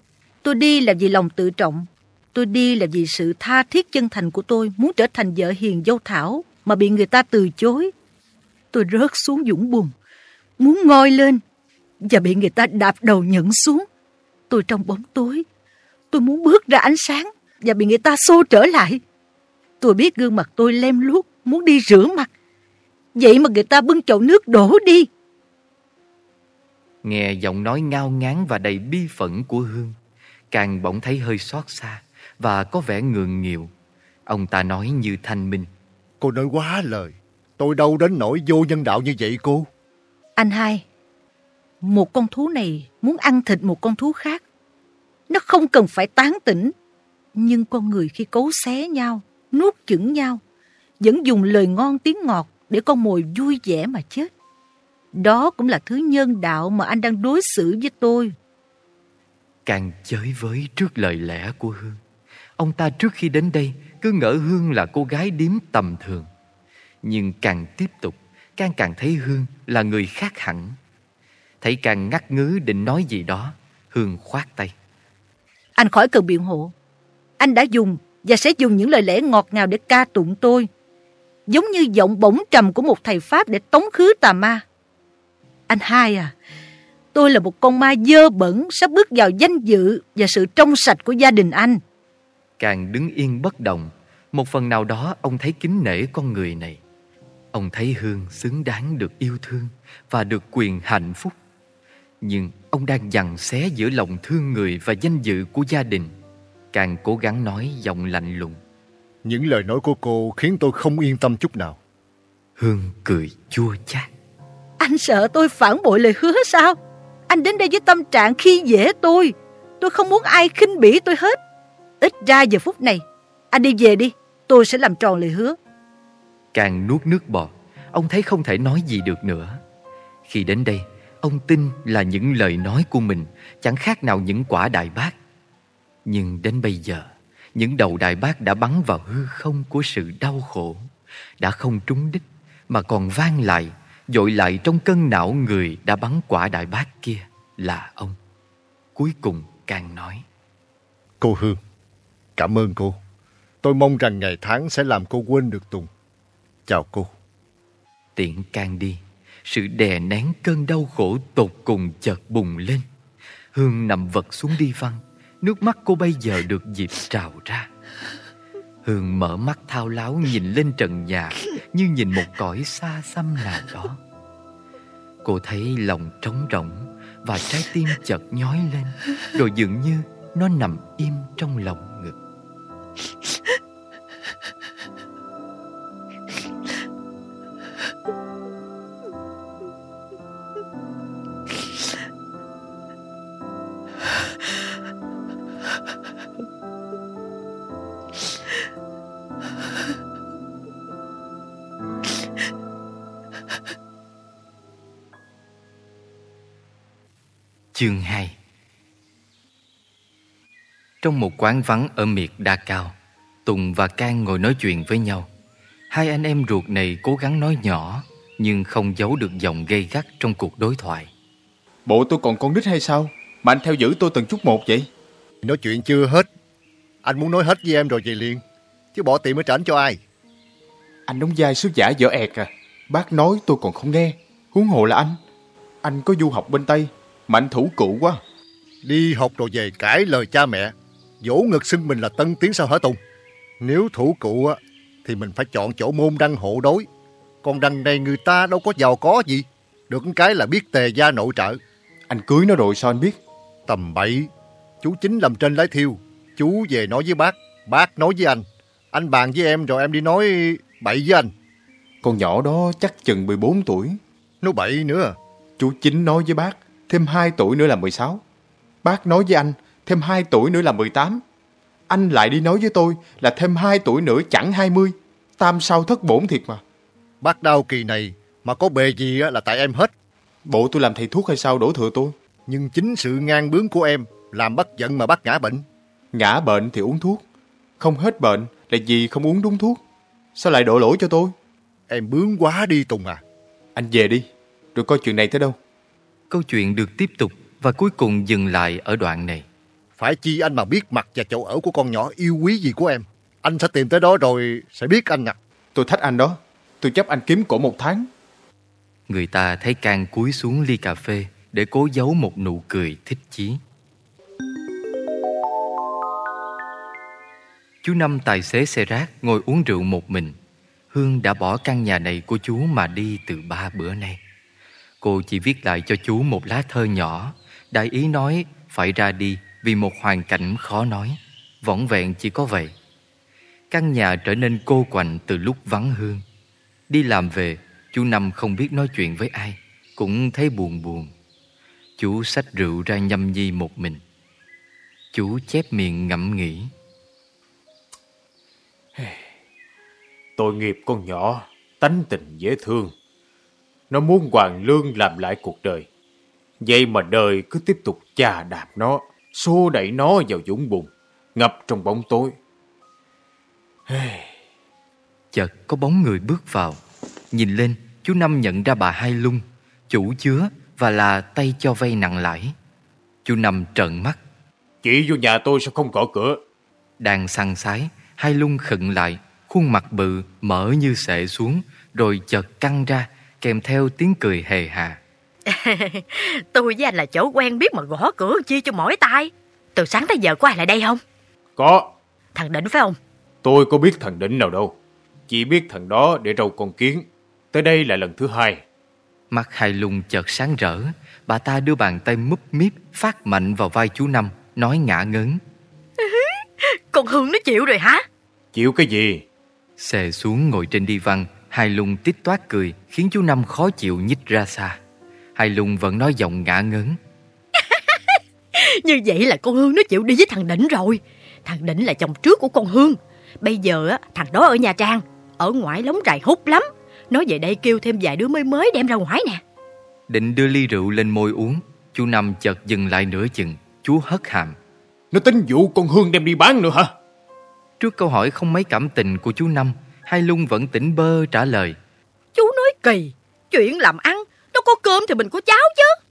Tôi đi là vì lòng tự trọng. Tôi đi là vì sự tha thiết chân thành của tôi muốn trở thành vợ hiền dâu thảo mà bị người ta từ chối. Tôi rớt xuống dũng bùn, muốn ngoi lên và bị người ta đạp đầu nhẫn xuống. Tôi trong bóng tối, tôi muốn bước ra ánh sáng và bị người ta xô trở lại. Tôi biết gương mặt tôi lem luốc, muốn đi rửa mặt. Vậy mà người ta bưng chậu nước đổ đi. Nghe giọng nói ngao ngán và đầy bi phẫn của Hương, càng bỗng thấy hơi xót xa và có vẻ ngượng nghịu. Ông ta nói như thanh minh. Cô nói quá lời. Tôi đâu đến nỗi vô nhân đạo như vậy cô. Anh hai, một con thú này muốn ăn thịt một con thú khác. Nó không cần phải tán tỉnh. Nhưng con người khi cấu xé nhau, nuốt chửng nhau, vẫn dùng lời ngon tiếng ngọt để con mồi vui vẻ mà chết. Đó cũng là thứ nhân đạo mà anh đang đối xử với tôi. Càng chới với trước lời lẽ của Hương. Ông ta trước khi đến đây cứ ngỡ Hương là cô gái điếm tầm thường. Nhưng càng tiếp tục, càng càng thấy Hương là người khác hẳn. Thấy càng ngắt ngứ định nói gì đó, Hương khoát tay. Anh khỏi cần biện hộ. Anh đã dùng và sẽ dùng những lời lẽ ngọt ngào để ca tụng tôi. Giống như giọng bổng trầm của một thầy Pháp để tống khứ tà ma. Anh hai à, tôi là một con ma dơ bẩn sắp bước vào danh dự và sự trong sạch của gia đình anh. Càng đứng yên bất động, một phần nào đó ông thấy kính nể con người này. Ông thấy Hương xứng đáng được yêu thương và được quyền hạnh phúc. Nhưng ông đang dằn xé giữa lòng thương người và danh dự của gia đình. Càng cố gắng nói giọng lạnh lùng. Những lời nói của cô khiến tôi không yên tâm chút nào. Hương cười chua chát. Anh sợ tôi phản bội lời hứa sao? Anh đến đây với tâm trạng khi dễ tôi. Tôi không muốn ai khinh bỉ tôi hết. Ít ra giờ phút này, anh đi về đi. Tôi sẽ làm tròn lời hứa. Càng nuốt nước bọt, ông thấy không thể nói gì được nữa. Khi đến đây, ông tin là những lời nói của mình chẳng khác nào những quả đại bác. Nhưng đến bây giờ, những đầu đại bác đã bắn vào hư không của sự đau khổ, đã không trúng đích mà còn vang lại, dội lại trong cân não người đã bắn quả đại bác kia là ông. Cuối cùng càng nói. Cô Hương, cảm ơn cô. Tôi mong rằng ngày tháng sẽ làm cô quên được Tùng. Chào cô. Tiện càng đi, sự đè nén cơn đau khổ tột cùng chợt bùng lên. Hương nằm vật xuống đi văn, nước mắt cô bây giờ được dịp trào ra. Hương mở mắt thao láo nhìn lên trần nhà như nhìn một cõi xa xăm nào đó. Cô thấy lòng trống rỗng và trái tim chợt nhói lên, rồi dường như nó nằm im trong lòng Chương 2 Trong một quán vắng ở miệt Đa Cao Tùng và Can ngồi nói chuyện với nhau Hai anh em ruột này cố gắng nói nhỏ Nhưng không giấu được giọng gây gắt trong cuộc đối thoại Bộ tôi còn con nít hay sao? Mà anh theo dõi tôi từng chút một vậy? Nói chuyện chưa hết. Anh muốn nói hết với em rồi vậy liền. Chứ bỏ tiệm ở trển cho ai? Anh đóng vai sứ giả dở ẹt à. Bác nói tôi còn không nghe. Huống hồ là anh. Anh có du học bên Tây. Mà anh thủ cụ quá. Đi học rồi về cãi lời cha mẹ. Vỗ ngực xưng mình là tân tiến sao hả Tùng? Nếu thủ cụ á, thì mình phải chọn chỗ môn đăng hộ đối. Còn đằng này người ta đâu có giàu có gì. Được cái là biết tề gia nội trợ. Anh cưới nó rồi sao anh biết? Tầm bậy. Chú chính làm trên lái thiêu. Chú về nói với bác. Bác nói với anh. Anh bàn với em rồi em đi nói bậy với anh. Con nhỏ đó chắc chừng 14 tuổi. Nói bậy nữa. Chú chính nói với bác, thêm 2 tuổi nữa là 16. Bác nói với anh, thêm 2 tuổi nữa là 18. Anh lại đi nói với tôi là thêm 2 tuổi nữa chẳng 20. Tam sao thất bổn thiệt mà. Bác đau kỳ này mà có bề gì á là tại em hết. Bộ tôi làm thầy thuốc hay sao đổ thừa tôi? Nhưng chính sự ngang bướng của em làm bác giận mà bác ngã bệnh. Ngã bệnh thì uống thuốc. Không hết bệnh là gì không uống đúng thuốc. Sao lại đổ lỗi cho tôi? Em bướng quá đi Tùng à. Anh về đi, rồi coi chuyện này tới đâu. Câu chuyện được tiếp tục và cuối cùng dừng lại ở đoạn này. Phải chi anh mà biết mặt và chỗ ở của con nhỏ yêu quý gì của em. Anh sẽ tìm tới đó rồi sẽ biết anh à. Tôi thách anh đó. Tôi chấp anh kiếm cổ một tháng. Người ta thấy Can cúi xuống ly cà phê để cố giấu một nụ cười thích chí. Chú Năm tài xế xe rác ngồi uống rượu một mình. Hương đã bỏ căn nhà này của chú mà đi từ ba bữa nay. Cô chỉ viết lại cho chú một lá thơ nhỏ, đại ý nói phải ra đi vì một hoàn cảnh khó nói. Võng vẹn chỉ có vậy. Căn nhà trở nên cô quạnh từ lúc vắng Hương. Đi làm về, chú Năm không biết nói chuyện với ai, cũng thấy buồn buồn. Chú xách rượu ra nhâm nhi một mình. Chú chép miệng ngẫm nghĩ. Tội nghiệp con nhỏ, tánh tình dễ thương. Nó muốn Hoàng Lương làm lại cuộc đời. Vậy mà đời cứ tiếp tục chà đạp nó, xô đẩy nó vào dũng bùn, ngập trong bóng tối. Chợt có bóng người bước vào. Nhìn lên, chú Năm nhận ra bà Hai Lung, chủ chứa và là tay cho vay nặng lãi. Chú Năm trợn mắt, Chị vô nhà tôi sao không gõ cửa? đang săn sái, Hai Lung khựng lại, khuôn mặt bự mở như sệ xuống, rồi chợt căng ra, kèm theo tiếng cười hề hà. Tôi với anh là chỗ quen biết mà gõ cửa chi cho mỏi tay. Từ sáng tới giờ có ai lại đây không? Có, Thằng Định phải không? tôi có biết thằng Đỉnh nào đâu. Chỉ biết thằng đó để râu con kiến. Tới đây là lần thứ hai. Mắt Hai Lung chợt sáng rỡ, bà ta đưa bàn tay múp míp phát mạnh vào vai chú Năm, nói ngã ngớn. Con Hương nó chịu rồi hả? Chịu cái gì? Xề xuống ngồi trên đi văn, Hai Lung tít toát cười, khiến chú Năm khó chịu nhích ra xa. Hai Lung vẫn nói giọng ngã ngớn. Như vậy là con Hương nó chịu đi với thằng Định rồi. Thằng Định là chồng trước của con Hương. Bây giờ á, thằng đó ở Nha Trang. Ở ngoài lóng trài hút lắm. Nó về đây kêu thêm vài đứa mới mới đem ra ngoài nè. Định đưa ly rượu lên môi uống, chú Năm chợt dừng lại nửa chừng, chú hất hàm. Nó tính vụ con Hương đem đi bán nữa hả? Trước câu hỏi không mấy cảm tình của chú Năm, Hai Lung vẫn tỉnh bơ trả lời. Chú nói kỳ. Chuyện làm ăn. Nó có cơm thì mình có cháo chứ.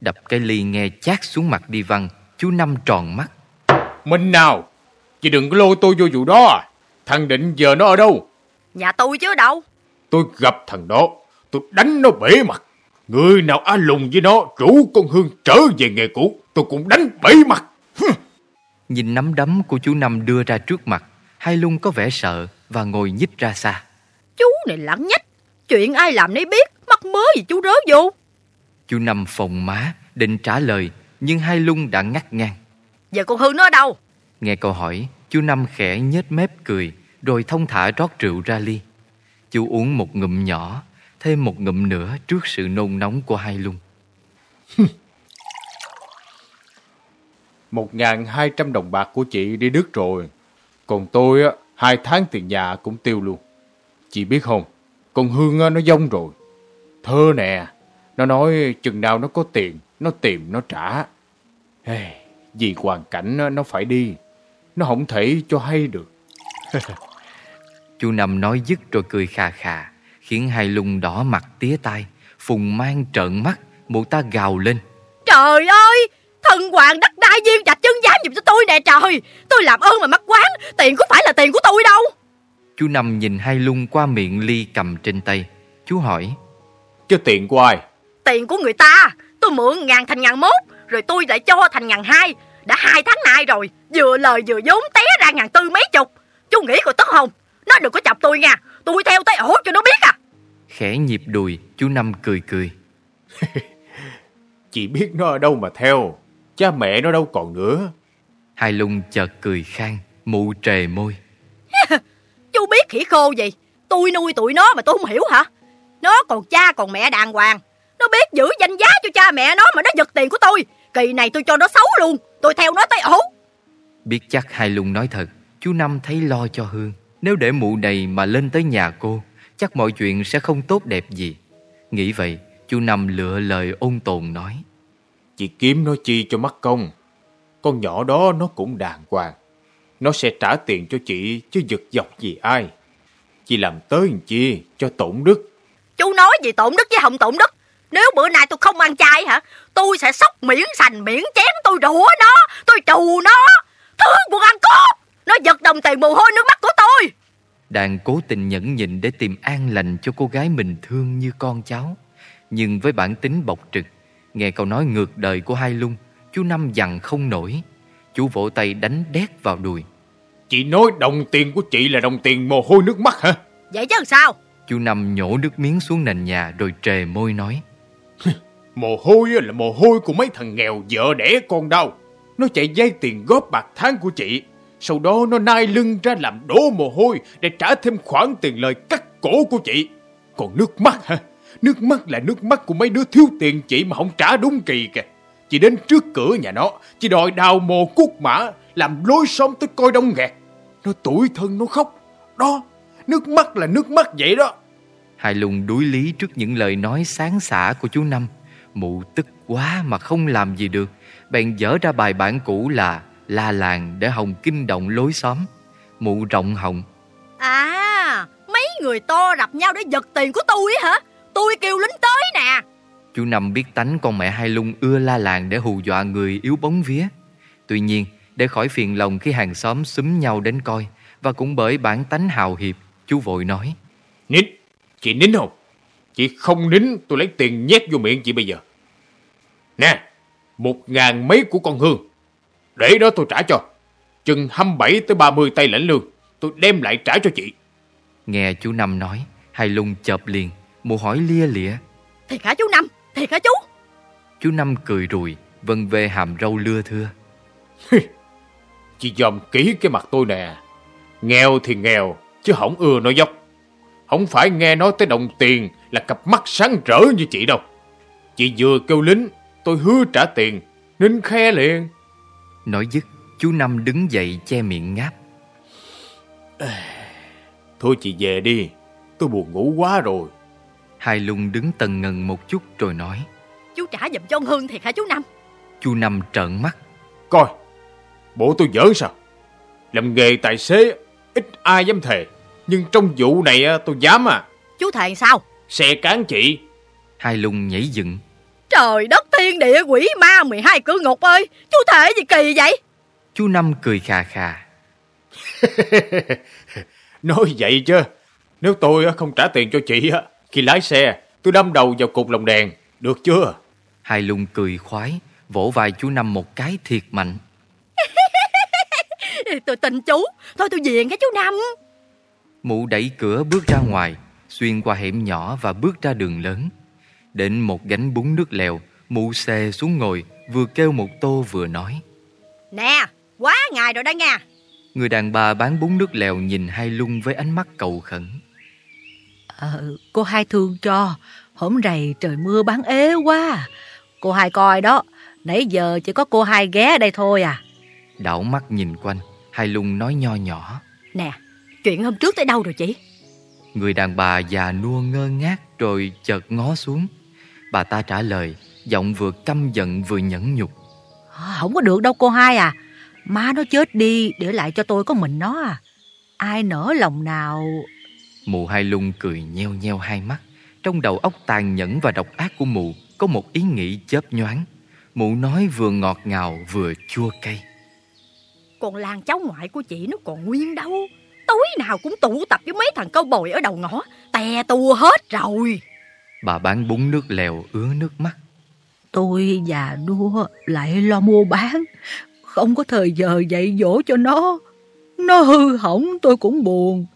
Đập cái ly nghe chát xuống mặt đi văn, chú Năm tròn mắt. Mình nào? Chị đừng có lôi tôi vô vụ đó à. Thằng Định giờ nó ở đâu? Nhà tôi chứ đâu. Tôi gặp thằng đó, tôi đánh nó bể mặt. Người nào á lùng với nó, rủ con Hương trở về nghề cũ, tôi cũng đánh bể mặt. Nhìn nắm đấm của chú Năm đưa ra trước mặt, Hai Lung có vẻ sợ và ngồi nhích ra xa. Chú này lẳng nhách. Chuyện ai làm nấy biết. Mắc mớ gì chú rớ vô. Chú Năm phồng má, định trả lời, nhưng Hai Lung đã ngắt ngang. Giờ con Hương nó ở đâu? Nghe câu hỏi, chú Năm khẽ nhếch mép cười, rồi thông thả rót rượu ra ly. Chú uống một ngụm nhỏ, thêm một ngụm nữa trước sự nôn nóng của Hai Lung. 1.200 đồng bạc của chị đi đứt rồi. Còn tôi á, hai tháng tiền nhà cũng tiêu luôn. Chị biết không, con Hương á, nó dông rồi. Thơ nè, nó nói chừng nào nó có tiền, nó tìm nó trả. Hey, vì hoàn cảnh nó phải đi, nó không thể cho hay được. Chú Năm nói dứt rồi cười khà khà, khiến Hai Lung đỏ mặt tía tai, phùng mang trợn mắt, mụ ta gào lên. Trời ơi! Thần hoàng đất đai viên chạch chân giám giùm cho tôi nè trời! Tôi làm ơn mà mắc quán, tiền có phải là tiền của tôi đâu! Chú Năm nhìn Hai Lung qua miệng ly cầm trên tay. Chú hỏi, Chứ tiền của ai? Tiền của người ta! Tôi mượn ngàn thành ngàn mốt, rồi tôi lại cho thành ngàn hai. Đã hai tháng nay rồi, vừa lời vừa vốn té ra ngàn tư mấy chục. Chú nghĩ coi tức không? Nó đừng có chọc tôi nha, tôi theo tới ổ cho nó biết à! khẽ nhịp đùi, chú Năm cười cười. Chị biết nó ở đâu mà theo, cha mẹ nó đâu còn nữa. Hai Lung chợt cười khang, mụ trề môi. Chú biết khỉ khô gì Tôi nuôi tụi nó mà tôi không hiểu hả Nó còn cha còn mẹ đàng hoàng Nó biết giữ danh giá cho cha mẹ nó Mà nó giật tiền của tôi Kỳ này tôi cho nó xấu luôn Tôi theo nó tới ổ Biết chắc Hai Lung nói thật, chú Năm thấy lo cho Hương. Nếu để mụ này mà lên tới nhà cô, chắc mọi chuyện sẽ không tốt đẹp gì. Nghĩ vậy, chú Năm lựa lời ôn tồn nói. Chị kiếm nó chi cho mắc công. Con nhỏ đó nó cũng đàng hoàng. Nó sẽ trả tiền cho chị chứ giật dọc gì ai. Chị làm tới làm chi cho tổn đức. Chú nói gì tổn đức với không tổn đức Nếu bữa nay tôi không ăn chay hả Tôi sẽ sóc miễn sành miễn chén Tôi rủa nó Tôi trù nó Thương quân ăn cốt Nó giật đồng tiền mồ hôi nước mắt của tôi Đang cố tình nhẫn nhịn để tìm an lành cho cô gái mình thương như con cháu. Nhưng với bản tính bộc trực, nghe câu nói ngược đời của Hai Lung, chú Năm dằn không nổi. Chú vỗ tay đánh đét vào đùi. Chị nói đồng tiền của chị là đồng tiền mồ hôi nước mắt hả? Vậy chứ sao Chú Năm nhổ nước miếng xuống nền nhà rồi trề môi nói. Mồ hôi là mồ hôi của mấy thằng nghèo vợ đẻ con đâu. Nó chạy dây tiền góp bạc tháng của chị. Sau đó nó nai lưng ra làm đổ mồ hôi để trả thêm khoản tiền lời cắt cổ của chị. Còn nước mắt hả? Nước mắt là nước mắt của mấy đứa thiếu tiền chị mà không trả đúng kỳ kìa. Chị đến trước cửa nhà nó, chị đòi đào mồ cút mã, làm lối xóm tới coi đông nghẹt. Nó tuổi thân nó khóc. Đó, nước mắt là nước mắt vậy đó. Hai lùng đuối lý trước những lời nói sáng xả của chú Năm. Mụ tức quá mà không làm gì được. Bèn dở ra bài bản cũ là la làng để hồng kinh động lối xóm. Mụ rộng hồng. À Mấy người to đập nhau để giật tiền của tôi á hả Tôi kêu lính tới nè Chú Năm biết tánh con mẹ hai lung ưa la làng để hù dọa người yếu bóng vía. Tuy nhiên, để khỏi phiền lòng khi hàng xóm xúm nhau đến coi, và cũng bởi bản tánh hào hiệp, chú vội nói. Nín, chị nín không? Chị không nín tôi lấy tiền nhét vô miệng chị bây giờ. Nè, một ngàn mấy của con Hương. Để đó tôi trả cho. Chừng 27 tới 30 tay lãnh lương. Tôi đem lại trả cho chị. Nghe chú Năm nói, hai lung chợp liền, mụ hỏi lia lịa. Thiệt hả chú Năm Thiệt hả chú Chú Năm cười rùi, vân về hàm râu lưa thưa. Chị dòm kỹ cái mặt tôi nè. Nghèo thì nghèo, chứ không ưa nói dốc. Không phải nghe nói tới đồng tiền là cặp mắt sáng rỡ như chị đâu. Chị vừa kêu lính, tôi hứa trả tiền, nín khe liền. Nói dứt, chú Năm đứng dậy che miệng ngáp. Thôi chị về đi, tôi buồn ngủ quá rồi. Hai lung đứng tần ngần một chút rồi nói. Chú trả giùm cho ông Hương thiệt hả chú Năm Chú Năm trợn mắt. Coi, bộ tôi giỡn sao? Làm nghề tài xế, ít ai dám thề. Nhưng trong vụ này á, tôi dám à. Chú thề sao Xe cán chị. Hai lung nhảy dựng. Trời đất thiên địa quỷ ma 12 cửa ngục ơi Chú thể gì kỳ vậy Chú Năm cười khà khà. Nói vậy chứ, nếu tôi á, không trả tiền cho chị á, khi lái xe, tôi đâm đầu vào cục lồng đèn, được chưa? Hai lung cười khoái, vỗ vai chú Năm một cái thiệt mạnh. Tôi tin chú Thôi tôi diện cái chú Năm Mụ đẩy cửa bước ra ngoài, xuyên qua hẻm nhỏ và bước ra đường lớn. Đến một gánh bún nước lèo, mụ xề xuống ngồi, vừa kêu một tô vừa nói. Nè quá ngày rồi đó nha Người đàn bà bán bún nước lèo nhìn hai lung với ánh mắt cầu khẩn. Ờ, cô hai thương cho. Hổm rày trời mưa bán ế quá. Cô hai coi đó. Nãy giờ chỉ có cô hai ghé ở đây thôi à. Đảo mắt nhìn quanh, hai lung nói nho nhỏ. Nè chuyện hôm trước tới đâu rồi chị Người đàn bà già nua ngơ ngác rồi chợt ngó xuống. Bà ta trả lời, giọng vừa căm giận vừa nhẫn nhục. À, Không có được đâu cô hai à. Má nó chết đi, để lại cho tôi có mình nó à. Ai nỡ lòng nào... Mụ hai lung cười nheo nheo hai mắt. Trong đầu óc tàn nhẫn và độc ác của mụ có một ý nghĩ chớp nhoáng. Mụ nói vừa ngọt ngào vừa chua cay. Còn làng cháu ngoại của chị nó còn nguyên đâu Tối nào cũng tụ tập với mấy thằng câu bồi ở đầu ngõ Tè tua hết rồi Bà bán bún nước lèo ứa nước mắt. Tôi già nua lại lo mua bán. Không có thời giờ dạy dỗ cho nó. Nó hư hỏng tôi cũng buồn.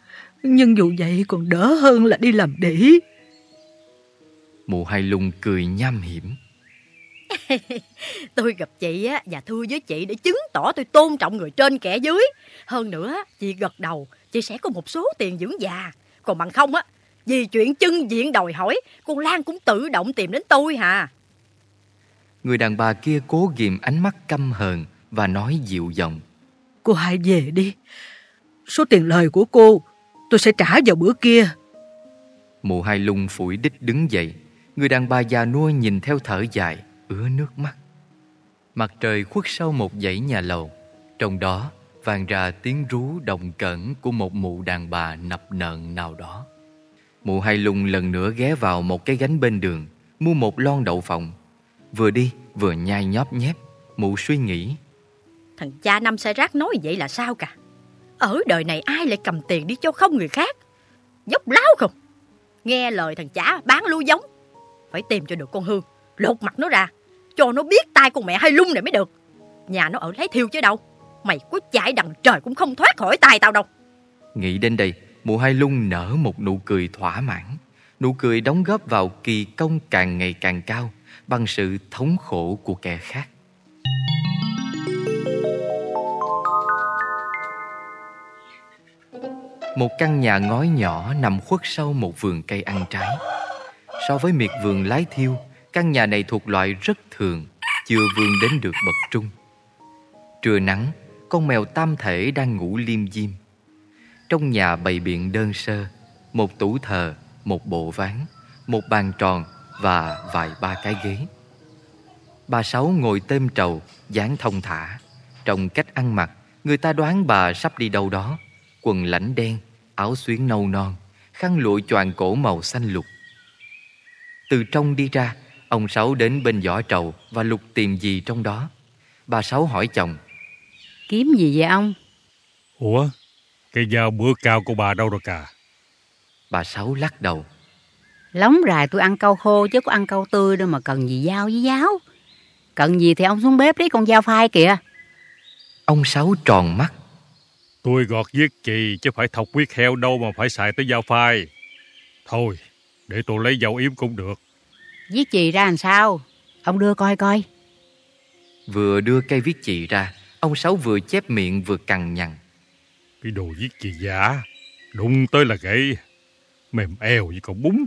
Nhưng dù vậy còn đỡ hơn là đi làm đĩ. Mụ hai lung cười nham hiểm. Tôi gặp chị á và thưa với chị để chứng tỏ tôi tôn trọng người trên kẻ dưới Hơn nữa chị gật đầu Chị sẽ có một số tiền dưỡng già Còn bằng không á Vì chuyện chân diện đòi hỏi Con Lan cũng tự động tìm đến tôi hà Người đàn bà kia cố ghìm ánh mắt căm hờn và nói dịu giọng. Cô hai về đi. Số tiền lời của cô tôi sẽ trả vào bữa kia. Mụ hai lung phủi đích đứng dậy. Người đàn bà già nua nhìn theo thở dài, ứa nước mắt. Mặt trời khuất sau một dãy nhà lầu. Trong đó vang ra tiếng rú đồng cẩn của một mụ đàn bà nập nợn nào đó. Mụ hai lung lần nữa ghé vào một cái gánh bên đường, mua một lon đậu phộng. Vừa đi vừa nhai nhóp nhép, mụ suy nghĩ. Thằng cha năm sai rác nói vậy là sao cả ở đời này ai lại cầm tiền đi cho không người khác? Dốc láo không? Nghe lời thằng chả bán lúa giống. Phải tìm cho được con Hương Lột mặt nó ra Cho nó biết tay con mẹ hai lung này mới được. Nhà nó ở lấy thiêu chứ đâu. Mày có chạy đằng trời cũng không thoát khỏi tay tao đâu. Nghĩ đến đây, Mụ Hai Lung nở một nụ cười thỏa mãn. Nụ cười đóng góp vào kỳ công càng ngày càng cao Bằng sự thống khổ của kẻ khác. Một căn nhà ngói nhỏ nằm khuất sau một vườn cây ăn trái. So với miệt vườn lái thiêu, Căn nhà này thuộc loại rất thường, Chưa vươn đến được bậc trung. Trưa nắng, Con mèo tam thể đang ngủ liêm diêm. Trong nhà bày biện đơn sơ, Một tủ thờ, Một bộ ván, Một bàn tròn Và vài ba cái ghế. Bà Sáu ngồi têm trầu dáng thông thả. Trong cách ăn mặc, Người ta đoán bà sắp đi đâu đó. Quần lãnh đen Áo xuyến nâu non Khăn lụa choàng cổ màu xanh lục Từ trong đi ra Ông Sáu đến bên giỏ trầu Và lục tìm gì trong đó Bà Sáu hỏi chồng Kiếm gì vậy ông? Ủa, cây dao bữa cao của bà đâu rồi cả? Bà Sáu lắc đầu Lóng rài tôi ăn cau khô chứ có ăn cau tươi đâu mà cần gì dao với giáo. Cần gì thì ông xuống bếp lấy con dao phai kìa. Ông Sáu tròn mắt Tôi gọt giết chì chứ phải thọc huyết heo đâu mà phải xài tới dao phai. Thôi, để tôi lấy dao yếm cũng được. Viết chì ra làm sao? Ông đưa coi coi. Vừa đưa cây viết chì ra Ông Sáu vừa chép miệng vừa cằn nhằn Cái đồ giết chì giả, đụng tới là gãy, mềm eo như con bún.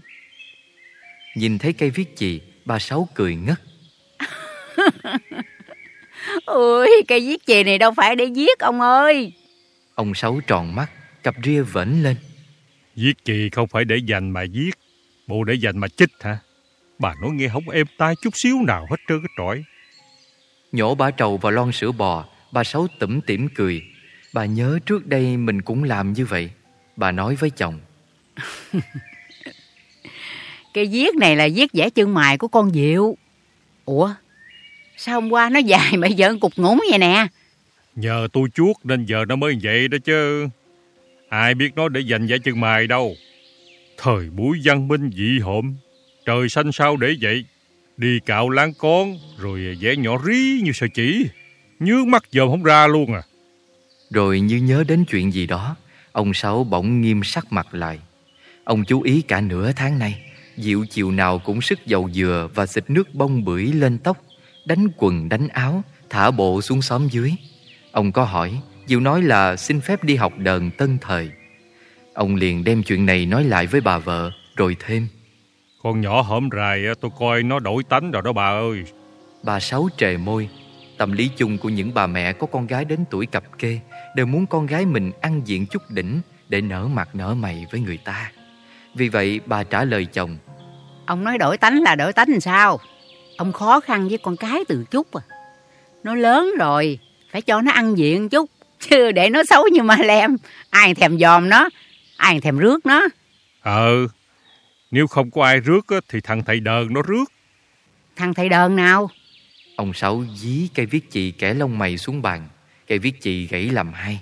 Nhìn thấy cây viết chì Bà Sáu cười ngất Ôi, cây viết chì này đâu phải để viết ông ơi. Ông Sáu tròn mắt Cặp ria vểnh lên Giết chì không phải để dành mà giết, bộ để dành mà chích hả? Bà nói nghe không êm tai chút xíu nào hết trơn cái trọi. Nhổ bả trầu vào lon sữa bò Bà Sáu tủm tỉm cười Bà nhớ trước đây mình cũng làm như vậy Bà nói với chồng Cây viết này là viết vẽ chân mài của con Diệu. Ủa, sao hôm qua nó dài mà giờ cục ngủng vậy nè? Nhờ tôi chuốt nên giờ nó mới vậy đó chứ. Ai biết nó để dành giải chân mài đâu. Thời buổi văn minh dị hộm, trời xanh sao để vậy. Đi cạo láng con, rồi vẽ nhỏ rí như sợi chỉ. Nhướng mắt dòm không ra luôn à. Rồi như nhớ đến chuyện gì đó Ông Sáu bỗng nghiêm sắc mặt lại Ông chú ý cả nửa tháng nay Diệu chiều nào cũng sức dầu dừa Và xịt nước bông bưởi lên tóc Đánh quần đánh áo Thả bộ xuống xóm dưới Ông có hỏi Diệu nói là xin phép đi học đờn tân thời Ông liền đem chuyện này nói lại với bà vợ Rồi thêm Con nhỏ hổm rài á, tôi coi nó đổi tánh rồi đó bà ơi. Bà Sáu trề môi Tâm lý chung của những bà mẹ có con gái đến tuổi cập kê Đều muốn con gái mình ăn diện chút đỉnh Để nở mặt nở mày với người ta Vì vậy bà trả lời chồng Ông nói đổi tánh là đổi tánh làm sao? Ông khó khăn với con cái từ chút à. Nó lớn rồi, phải cho nó ăn diện chút. Chứ để nó xấu như ma lem, ai thèm dòm nó, ai thèm rước nó. Ờ, nếu không có ai rước á, thì thằng thầy đờn nó rước. Thằng thầy đờn nào? Ông Sáu dí cây viết chì kẻ lông mày xuống bàn Cây viết chì gãy làm hai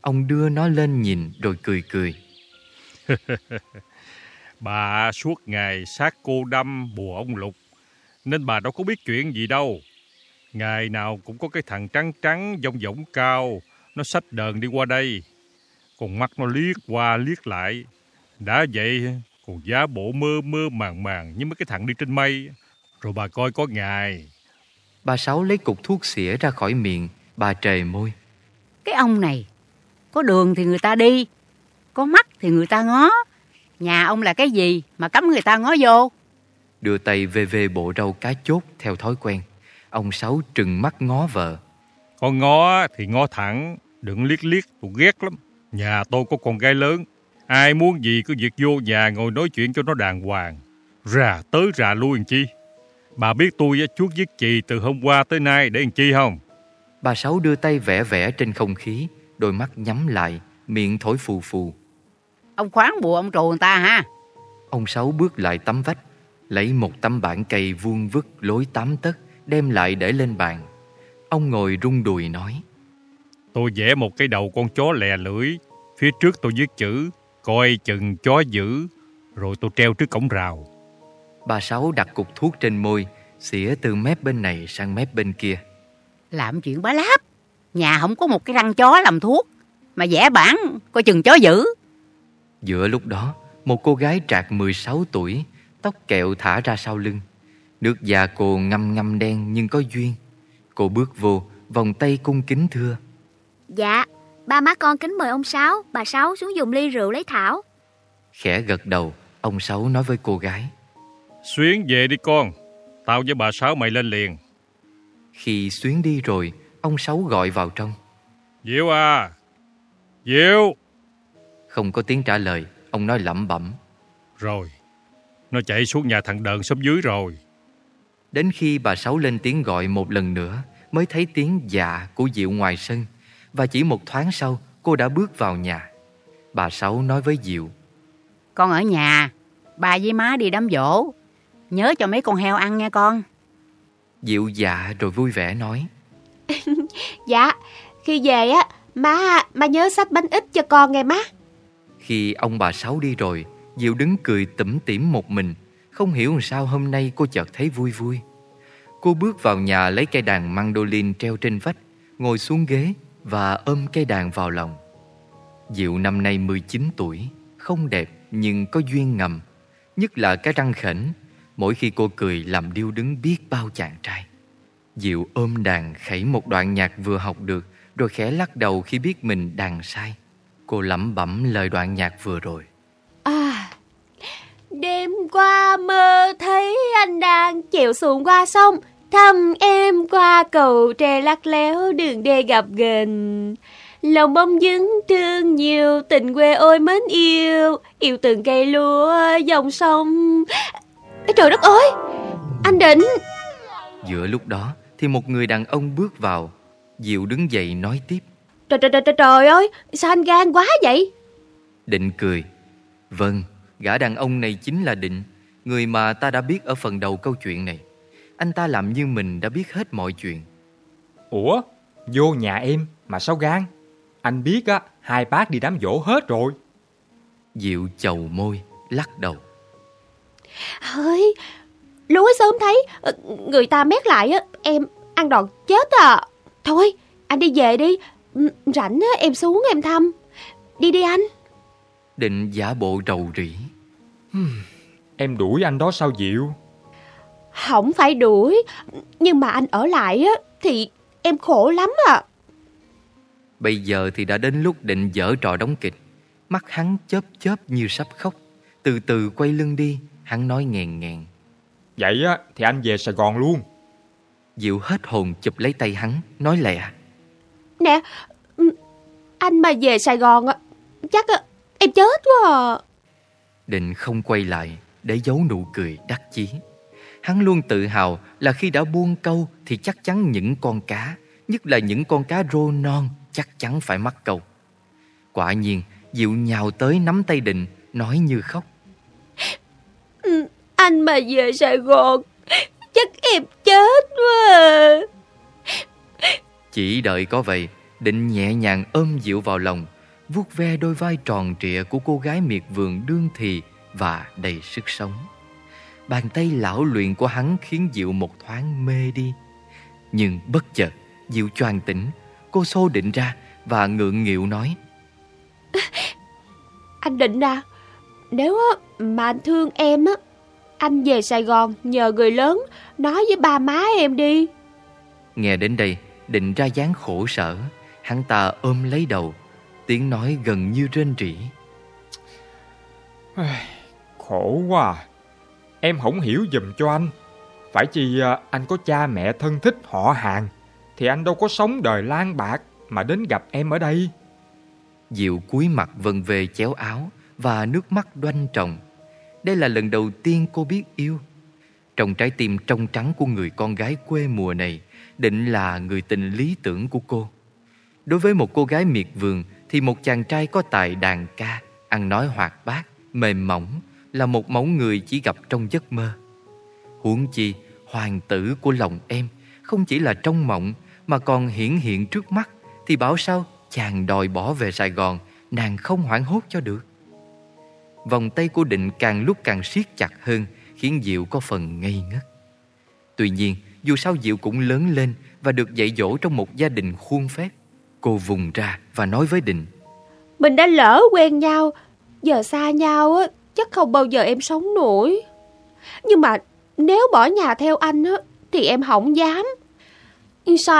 Ông đưa nó lên nhìn rồi cười cười Bà suốt ngày sát cô đâm bùa ông Lục, nên bà đâu có biết chuyện gì đâu. Ngày nào cũng có cái thằng trắng trắng, dông dỗng cao, nó xách đờn đi qua đây. Còn mắt nó liếc qua liếc lại. Đã vậy, còn giá bộ mơ mơ màng màng như mấy cái thằng đi trên mây. Rồi bà coi có ngày. Bà Sáu lấy cục thuốc xỉa ra khỏi miệng Bà trề môi Cái ông này, có đường thì người ta đi, có mắt thì người ta ngó. Nhà ông là cái gì mà cấm người ta ngó vô? Đưa tay về về bộ rau cá chốt theo thói quen Ông Sáu trừng mắt ngó vợ Con ngó thì ngó thẳng, đừng liếc liếc, tôi ghét lắm. Nhà tôi có con gái lớn, ai muốn gì cứ việc vô nhà ngồi nói chuyện cho nó đàng hoàng. Rà tới rà lui làm chi. Bà biết tôi á, chuốt giết chì từ hôm qua tới nay để làm chi không? Bà Sáu đưa tay vẽ vẽ trên không khí Đôi mắt nhắm lại Miệng thổi phù phù Ông khoáng bùa ông trù người ta ha. Ông Sáu bước lại tấm vách Lấy một tấm bản cây vuông vức lối tám tấc Đem lại để lên bàn Ông ngồi rung đùi nói Tôi vẽ một cái đầu con chó lè lưỡi. Phía trước tôi viết chữ, coi chừng chó dữ. Rồi tôi treo trước cổng rào. Bà Sáu đặt cục thuốc trên môi Xỉa từ mép bên này sang mép bên kia Làm chuyện bá láp. Nhà không có một cái răng chó làm thuốc. Mà vẽ bản, coi chừng chó dữ. Giữa lúc đó, một cô gái trạc 16 tuổi, tóc kẹo thả ra sau lưng. Nước da cô ngâm ngâm đen nhưng có duyên. Cô bước vô, vòng tay cung kính thưa. Dạ, ba má con kính mời ông Sáu, bà Sáu xuống dùng ly rượu lấy thảo. Khẽ gật đầu, ông Sáu nói với cô gái. Xuyến về đi con, tao với bà Sáu mày lên liền. Khi Xuyến đi rồi, ông Sáu gọi vào trong. Diệu à, Diệu. Không có tiếng trả lời, ông nói lẩm bẩm. Rồi, nó chạy xuống nhà thằng Đờn xóm dưới rồi. Đến khi bà Sáu lên tiếng gọi một lần nữa, mới thấy tiếng dạ của Diệu ngoài sân. Và chỉ một thoáng sau, cô đã bước vào nhà. Bà Sáu nói với Diệu. Con ở nhà, bà với má đi đám dỗ. Nhớ cho mấy con heo ăn nghe con. Diệu dạ rồi vui vẻ nói. Dạ, khi về á, má, má nhớ xách bánh ít cho con nghe má. Khi ông bà Sáu đi rồi, Diệu đứng cười tủm tỉm một mình, không hiểu làm sao hôm nay cô chợt thấy vui vui. Cô bước vào nhà lấy cây đàn mandolin treo trên vách, ngồi xuống ghế và ôm cây đàn vào lòng. Diệu năm nay 19 tuổi, không đẹp nhưng có duyên ngầm, nhất là cái răng khỉnh mỗi khi cô cười làm điêu đứng biết bao chàng trai. Diệu ôm đàn khẩy một đoạn nhạc vừa học được rồi khẽ lắc đầu khi biết mình đàn sai. Cô lẩm bẩm lời đoạn nhạc vừa rồi. Qua mơ thấy anh đang chèo xuồng qua sông, thăm em qua cầu tre lắc léo đường đê gặp gần. Lòng bông dứng thương nhiều, tình quê ôi mến yêu, yêu từng cây lúa dòng sông. Ê, trời đất ơi, anh Định. Giữa lúc đó thì một người đàn ông bước vào. Diệu đứng dậy nói tiếp. Trời trời trời trời ơi, sao anh gan quá vậy? Định cười. Vâng, gã đàn ông này chính là Định, người mà ta đã biết ở phần đầu câu chuyện này. Anh ta làm như mình đã biết hết mọi chuyện. Ủa, vô nhà em mà sao gan? Anh biết á, hai bác đi đám dỗ hết rồi. Diệu chầu môi, lắc đầu. Ơi, lúa sớm thấy ờ, người ta mét lại á, em ăn đòn chết à. Thôi, anh đi về đi, rảnh á, em xuống em thăm. Đi đi anh. Định giả bộ rầu rĩ. Em đuổi anh đó sao Diệu? Không phải đuổi, nhưng mà anh ở lại á, thì em khổ lắm à. Bây giờ thì đã đến lúc định dở trò đóng kịch. Mắt hắn chớp chớp như sắp khóc. Từ từ quay lưng đi, hắn nói nghèn nghèn. Vậy á, thì anh về Sài Gòn luôn. Diệu hết hồn chụp lấy tay hắn, nói lẹ. Nè, anh mà về Sài Gòn á, chắc á, em chết quá à. Định không quay lại để giấu nụ cười đắc chí. Hắn luôn tự hào là khi đã buông câu thì chắc chắn những con cá, nhất là những con cá rô non chắc chắn phải mắc câu. Quả nhiên, Diệu nhào tới nắm tay Định, nói như khóc. Ừ, anh mà về Sài Gòn, chắc em chết quá à. Chỉ đợi có vậy, Định nhẹ nhàng ôm Diệu vào lòng, vuốt ve đôi vai tròn trịa của cô gái miệt vườn đương thì và đầy sức sống. Bàn tay lão luyện của hắn khiến Diệu một thoáng mê đi. Nhưng bất chợt, Diệu choàng tỉnh, cô xô Định ra và ngượng nghịu nói. Anh định à, nếu mà anh thương em á, anh về Sài Gòn nhờ người lớn nói với ba má em đi. Nghe đến đây, Định ra dáng khổ sở, hắn ta ôm lấy đầu, tiếng nói gần như rên rỉ. Khổ quá à. Em không hiểu dùm cho anh. Phải chi à, anh có cha mẹ thân thích họ hàng thì anh đâu có sống đời lang bạc mà đến gặp em ở đây. Diệu cúi mặt vần về chéo áo và nước mắt đoanh tròng. Đây là lần đầu tiên cô biết yêu. Trong trái tim trong trắng của người con gái quê mùa này, định là người tình lý tưởng của cô. Đối với một cô gái miệt vườn thì một chàng trai có tài đàn ca, ăn nói hoạt bát, mềm mỏng là một mẫu người chỉ gặp trong giấc mơ. Huống chi, hoàng tử của lòng em không chỉ là trong mộng mà còn hiển hiện trước mắt thì bảo sao chàng đòi bỏ về Sài Gòn, nàng không hoảng hốt cho được. Vòng tay của Định càng lúc càng siết chặt hơn, khiến Diệu có phần ngây ngất. Tuy nhiên, dù sao Diệu cũng lớn lên và được dạy dỗ trong một gia đình khuôn phép. Cô vùng ra và nói với Định. Mình đã lỡ quen nhau, Giờ xa nhau á, chắc không bao giờ em sống nổi. Nhưng mà nếu bỏ nhà theo anh á, thì em không dám. Sao